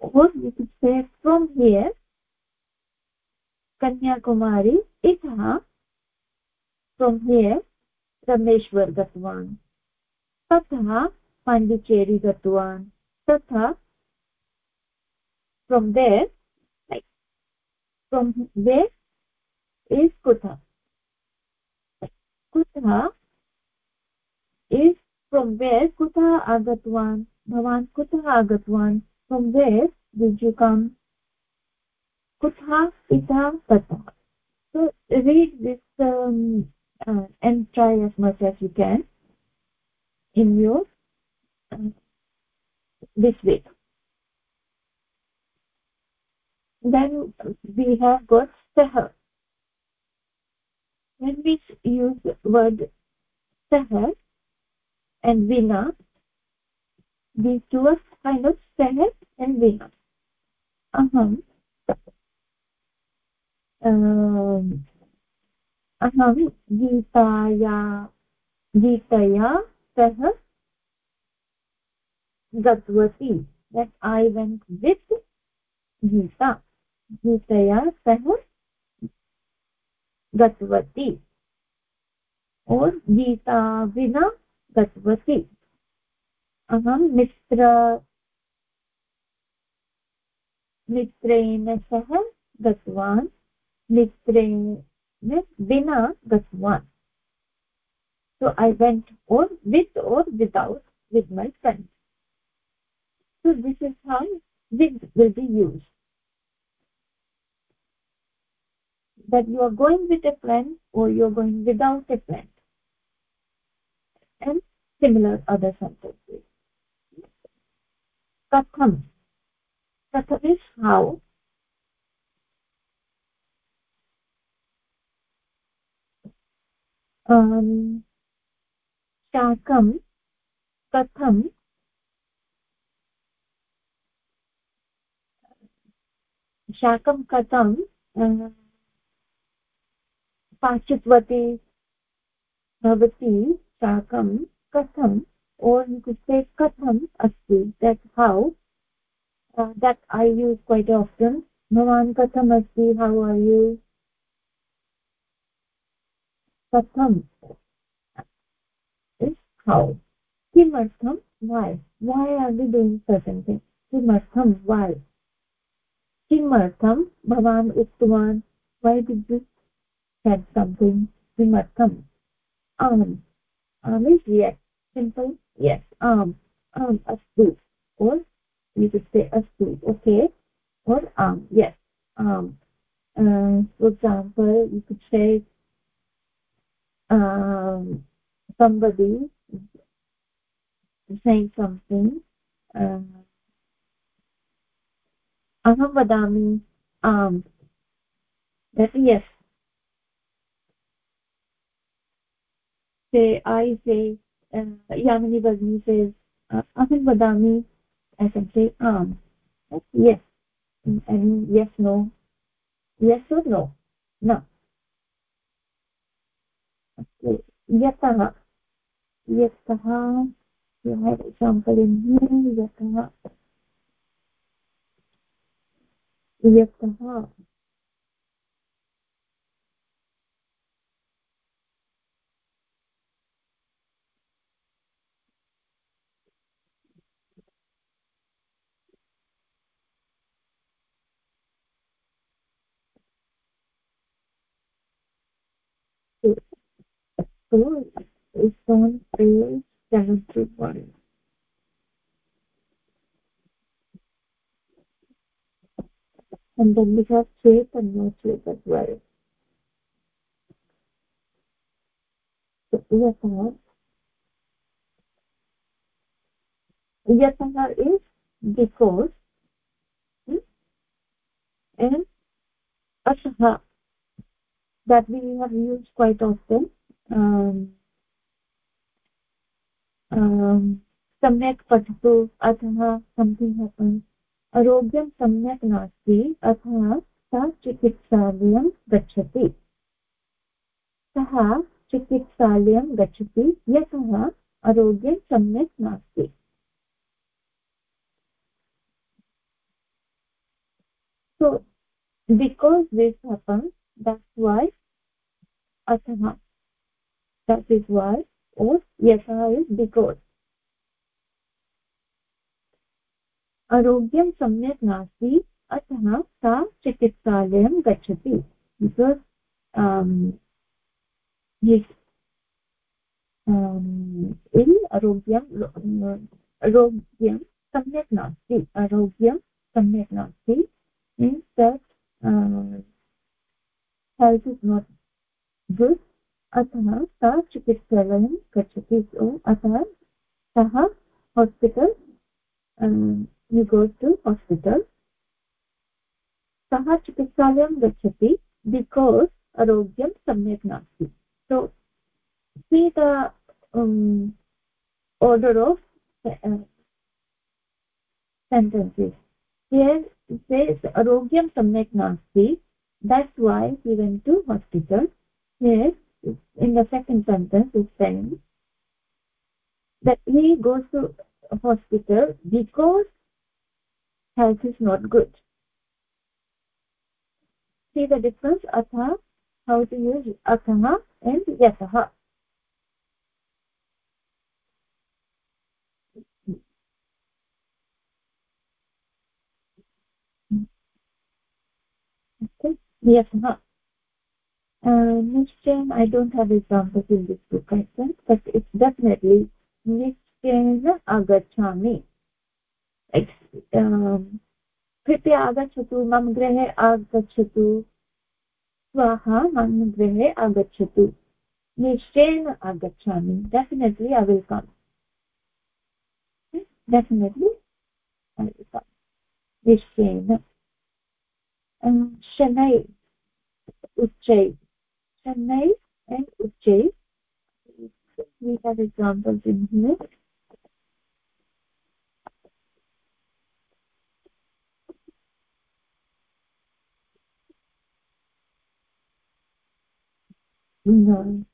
or you could say from here Kanyakumari इतः फ्रोम् हियर् रमेश्वर् गतवान् ततः पाण्डिचेरी गतवान्, तथा from there from where is कुतः कुतः इस् फ्रोम् वेर् कुतः आगतवान् भवान् कुतः आगतवान् from where did you come kutha kita, kata so read this um, uh, and try as much as you can in your um, this way then we have got sah. when we use the word sah and vina these two are kind of sah and vina. Aham. अहं गीताया, गीतया सह गतवती। That i went with Gita. गीतया सह गतवती। और गीता विना गतवती। अहं मित्र, मित्रेण सह गतवान्। nitring means bina that's so i went or with or without with my friend. So this is how this will be used. That you are going with a friend or you are going without a friend. And similar other sentences. Katham katham is how शाकं कथं शाकं कथं पाचितवती भवती शाकं कथं or you could say katham asti that how uh, that i use quite often bhavan katham asti how are you कथम् how किमर्थं why why are be doing certain thing किमर्थं वाय् किमर्थं भवान् उक्तवान् why did you set something किमर्थम् आम् आम् is yes simple yes आम् आम् अस्तु or you could say astu okay or am yes am uh, for example you could say um, somebody saying something अहं वदामि आम् Me यस् से ऐ से यामिनी भगिनी से अहं I can say. Um. Yes. And yes no yes or no no you have example in so it's on page 71 and then we have shape and no shape as well so yatah yatah is because and asha that we have used quite often सम्यक् पठतु अतः something happen आरोग्यं सम्यक् नास्ति अतः सा चिकित्सालयं गच्छति। सः चिकित्सालयं गच्छति, यतः आरोग्यं सम्यक् नास्ति। So, because this happens that's why atah that is why or yatah is because आरोग्यं सम्यक् नास्ति अतः सा चिकित्सालयं गच्छति। बिकास् इल् आरोग्यं आरोग्यं सम्यक् नास्ति। आरोग्यं सम्यक् नास्ति that uh, health is not good अतः सा चिकित्सालयं गच्छति अतः सः hospital you go to hospital सः चिकित्सालयं गच्छति बिकास् आरोग्यं सम्यक् नास्ति um, order of uh, sentences here it says arogyam samyak nasti that's why he went to hospital here in the second sentence it's saying that he goes to hospital because health is not good. See the difference? Atha how to use atha and yatah okay yatah nischayam i don't have examples in this book, i think, but it's definitely निश्चयेन आगच्छामि कृपया आगच्छतु मम गृहे आगच्छतु श्वः मम गृहे आगच्छतु निश्चयेन आगच्छामि definitely I will come definitely I will come निश्चयेन शनै उच्चै chennai and ujjain we have examples in here. No,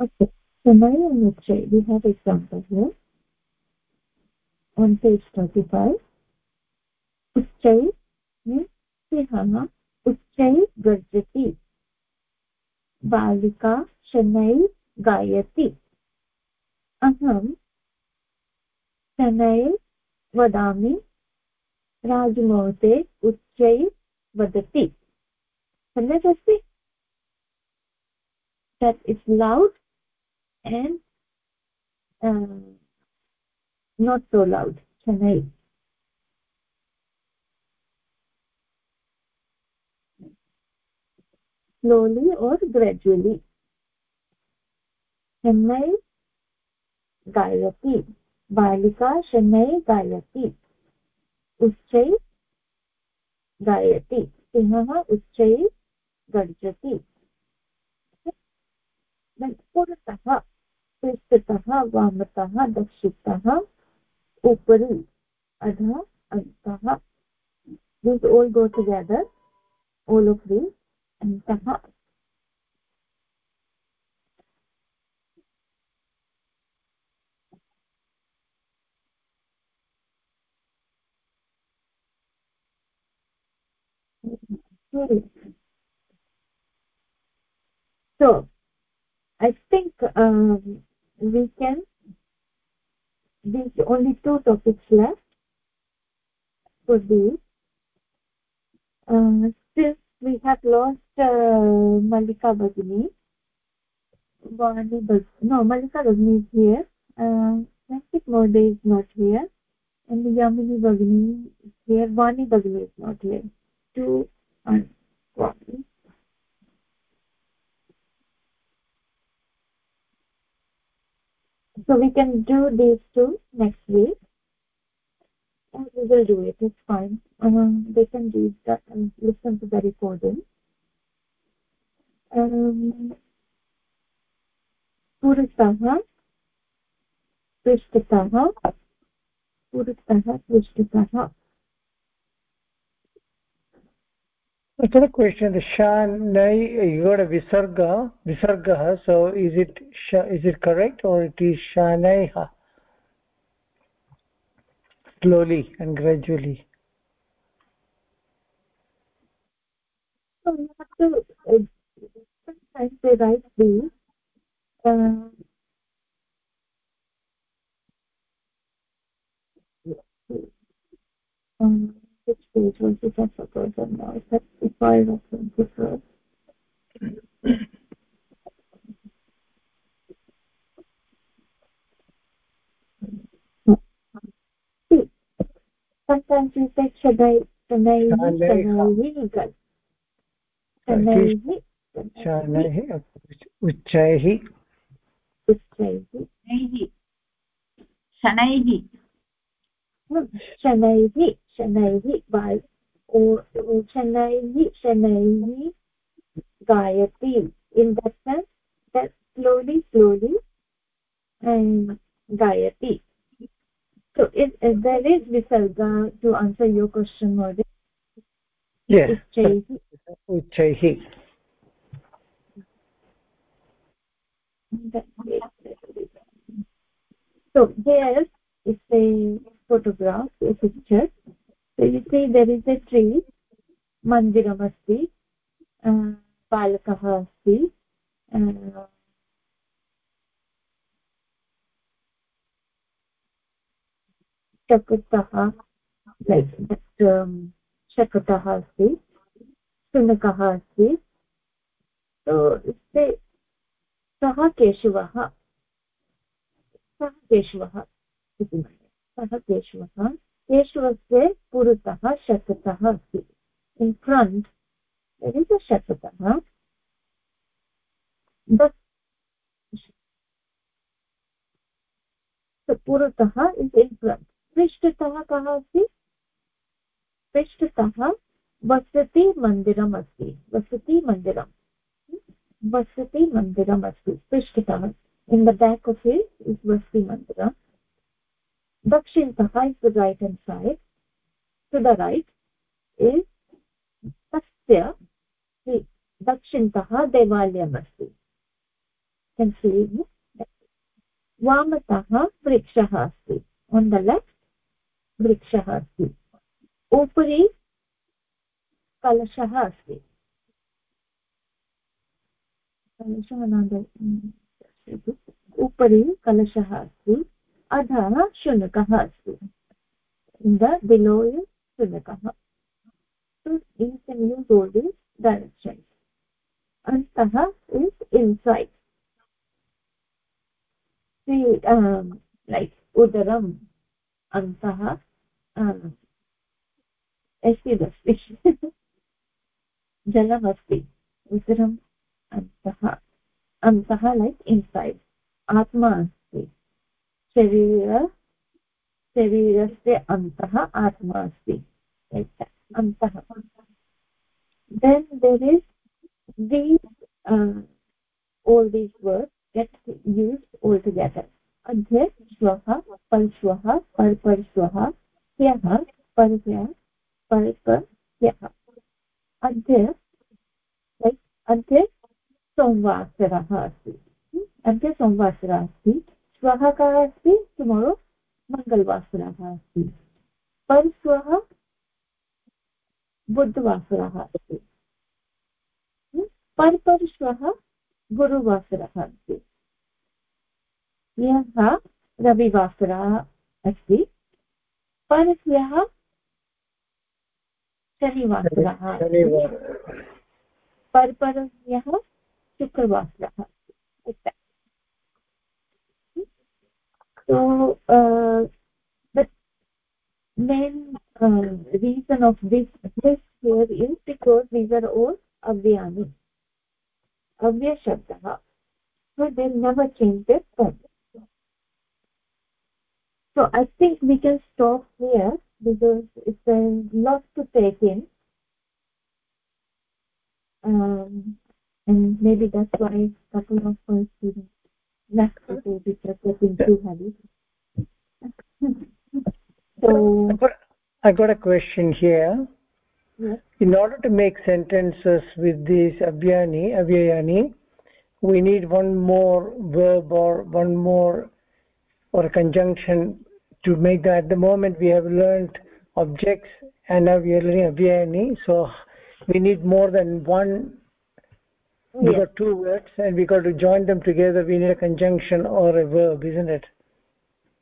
okay so now in try we have example here on page 35 उच्चै सिंहः उच्चै गर्जति बालिका शनैः गायति अहं शनैः वदामि राजमहोदय उच्चै वदति सम्यक् अस्ति that is loud and uh, not so loud chennai slowly or gradually chennai गायति बालिका शनै गायति उच्चै गायति सिंहः उच्चै गर्जति पुरतः पृष्ठतः वामतः दक्षिणतः उपरि अधः अन्तः these all go together all of these अन्तः so i think um, we can there's only two topics left for these uh, since we have lost uh, malika bagini Vani Bag no malika bagini is here. Uh, Nasik Mode is not here. And Yamini Bagini is here. Vani Bagini is not here. Two so we can do these two next week and we will do it it's fine um, they can read that and listen to the recording um, पुरतः पृष्ठतः पुरतः पृष्ठतः Another question, the shanai, you got a visarga, visarga, so is it is it correct or it is shanaiha? Slowly and gradually. So you have to, uh, sometimes they write these, uh, um, which page was it? I forgot now. That's if I was twenty-four. Sometimes we say Shadai, Shanai, Shanai, Shanai, शनैः उच्चैः उच्चैः शनैः शनैः शनैः by or शनैः शनैः gayati in that sense that slowly slowly and gayati so if, if there is visarga to answer your question Modi yes uccaihi uccaihi so here is a photograph a picture so you see there is a tree, mandiram asti बालकः अस्ति शकुतः शकटः अस्ति शुनकः अस्ति सः केशवः सः केशवः इति सः केशवः केशवस्य पुरतः शकटः अस्ति इन् फ्रण्ट् but पुरतः इस् इन् फ्रण्ट् पृष्ठतः कः अस्ति पृष्ठतः वसति मन्दिरम् अस्ति वसति मन्दिरं वसति मन्दिरम् अस्ति पृष्ठतः in the back of is is वसति मन्दिरं दक्षिणतः is the right hand side to the right is तस्य दक्षिणतः देवालयमस्ति वामतः वृक्षः अस्ति। ओन् द लेफ्ट् वृक्षः अस्ति। उपरि कलशः अस्ति। कलशः उपरि कलशः अस्ति। अधः शुनकः अस्ति। द बिलो इस् शुनकः। डैरेक्षन् अन्तः इस् इन्सैड् लैक् उदरम्। अन्तः um, एसिडस्ति जलमस्ति उदरम्। अन्तः। अन्तः लैक् इन्सैड् आत्मा शरीर शरीरस्य अन्तः आत्मा अस्ति। अन्तः then there is these uh, all these अद्य श्वः परश्वः परपरश्वः ह्यः परह्यः अद्य अद्य सोमवासरः अस्ति। अद्य सोमवासरः अस्ति। श्वः कः अस्ति। टुमारो मङ्गलवासरः अस्ति। परश्वः बुधवासरः अस्ति परपरश्वः गुरुवासरः अस्ति। ह्यः रविवासरः अस्ति परह्यः शनिवासरः परपरह्यः शुक्रवासरः so uh, the main uh, reason of this this here is because these are all avyani. Avya shabdah so they never change their form. So i think we can stop here because it's a lot to take in. Um, and maybe that's why a couple of students left because it was getting too heavy so I got, a question here. Yes. In order to make sentences with these avyani avyayani we need one more verb or one more or a conjunction to make that. At the moment we have learned objects and now we are learning avyayani. So we need more than one we yes got two words and we got to join them together we need a conjunction or a verb isn't it?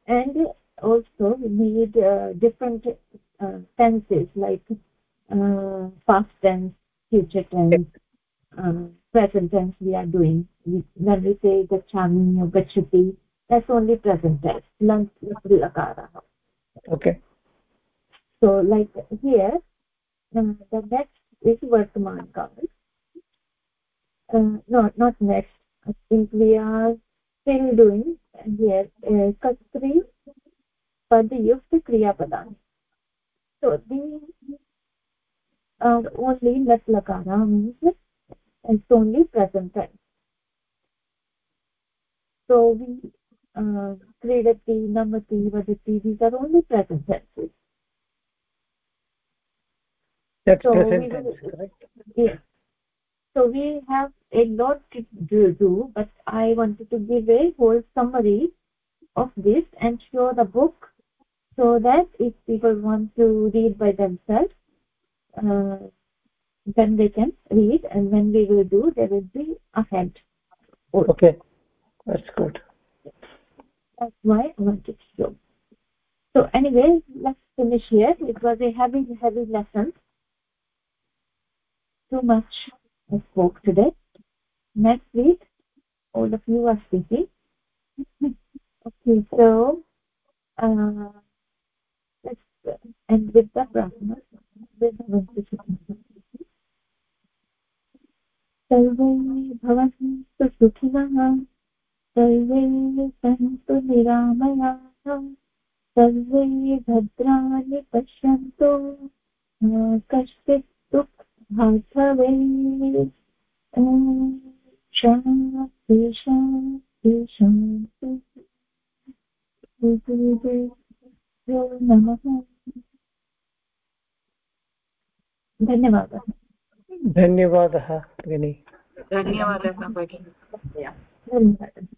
And also we need uh, different uh, tenses like uh, past tense future tense uh, present tense we are doing. We, when we say gachami or gachati that's only present tense lant lakara okay. So like here uh, the next is vartaman kaal uh, no not next. I think we are still doing here uh, kastri padayukt kriya padan so these are only lat lakara means it's only present tense so we uh, kridati namati vadati these are only present tenses. That's So present tense correct? Yes so we have a lot to do, but i wanted to give a whole summary of this and show the book so that if people want to read by themselves uh, then they can read and when we will do there will be ahead. Okay. That's good. That's why i wanted to show. So anyway let's finish here. It was a heavy heavy lesson. Too much i spoke today next week all of you are speaking *laughs* okay so uh, let's end with the prasna सर्वे भवन्तु सुखिनः सर्वे सन्तु निरामयाः सर्वे भद्राणि पश्यन्तु मा कश्चित् दुःखात् ॐ शान्ति शान्ति शान्ति नमः धन्यवादः धन्यवादः भगिनी। धन्यवादः भगिनी। धन्यवादः।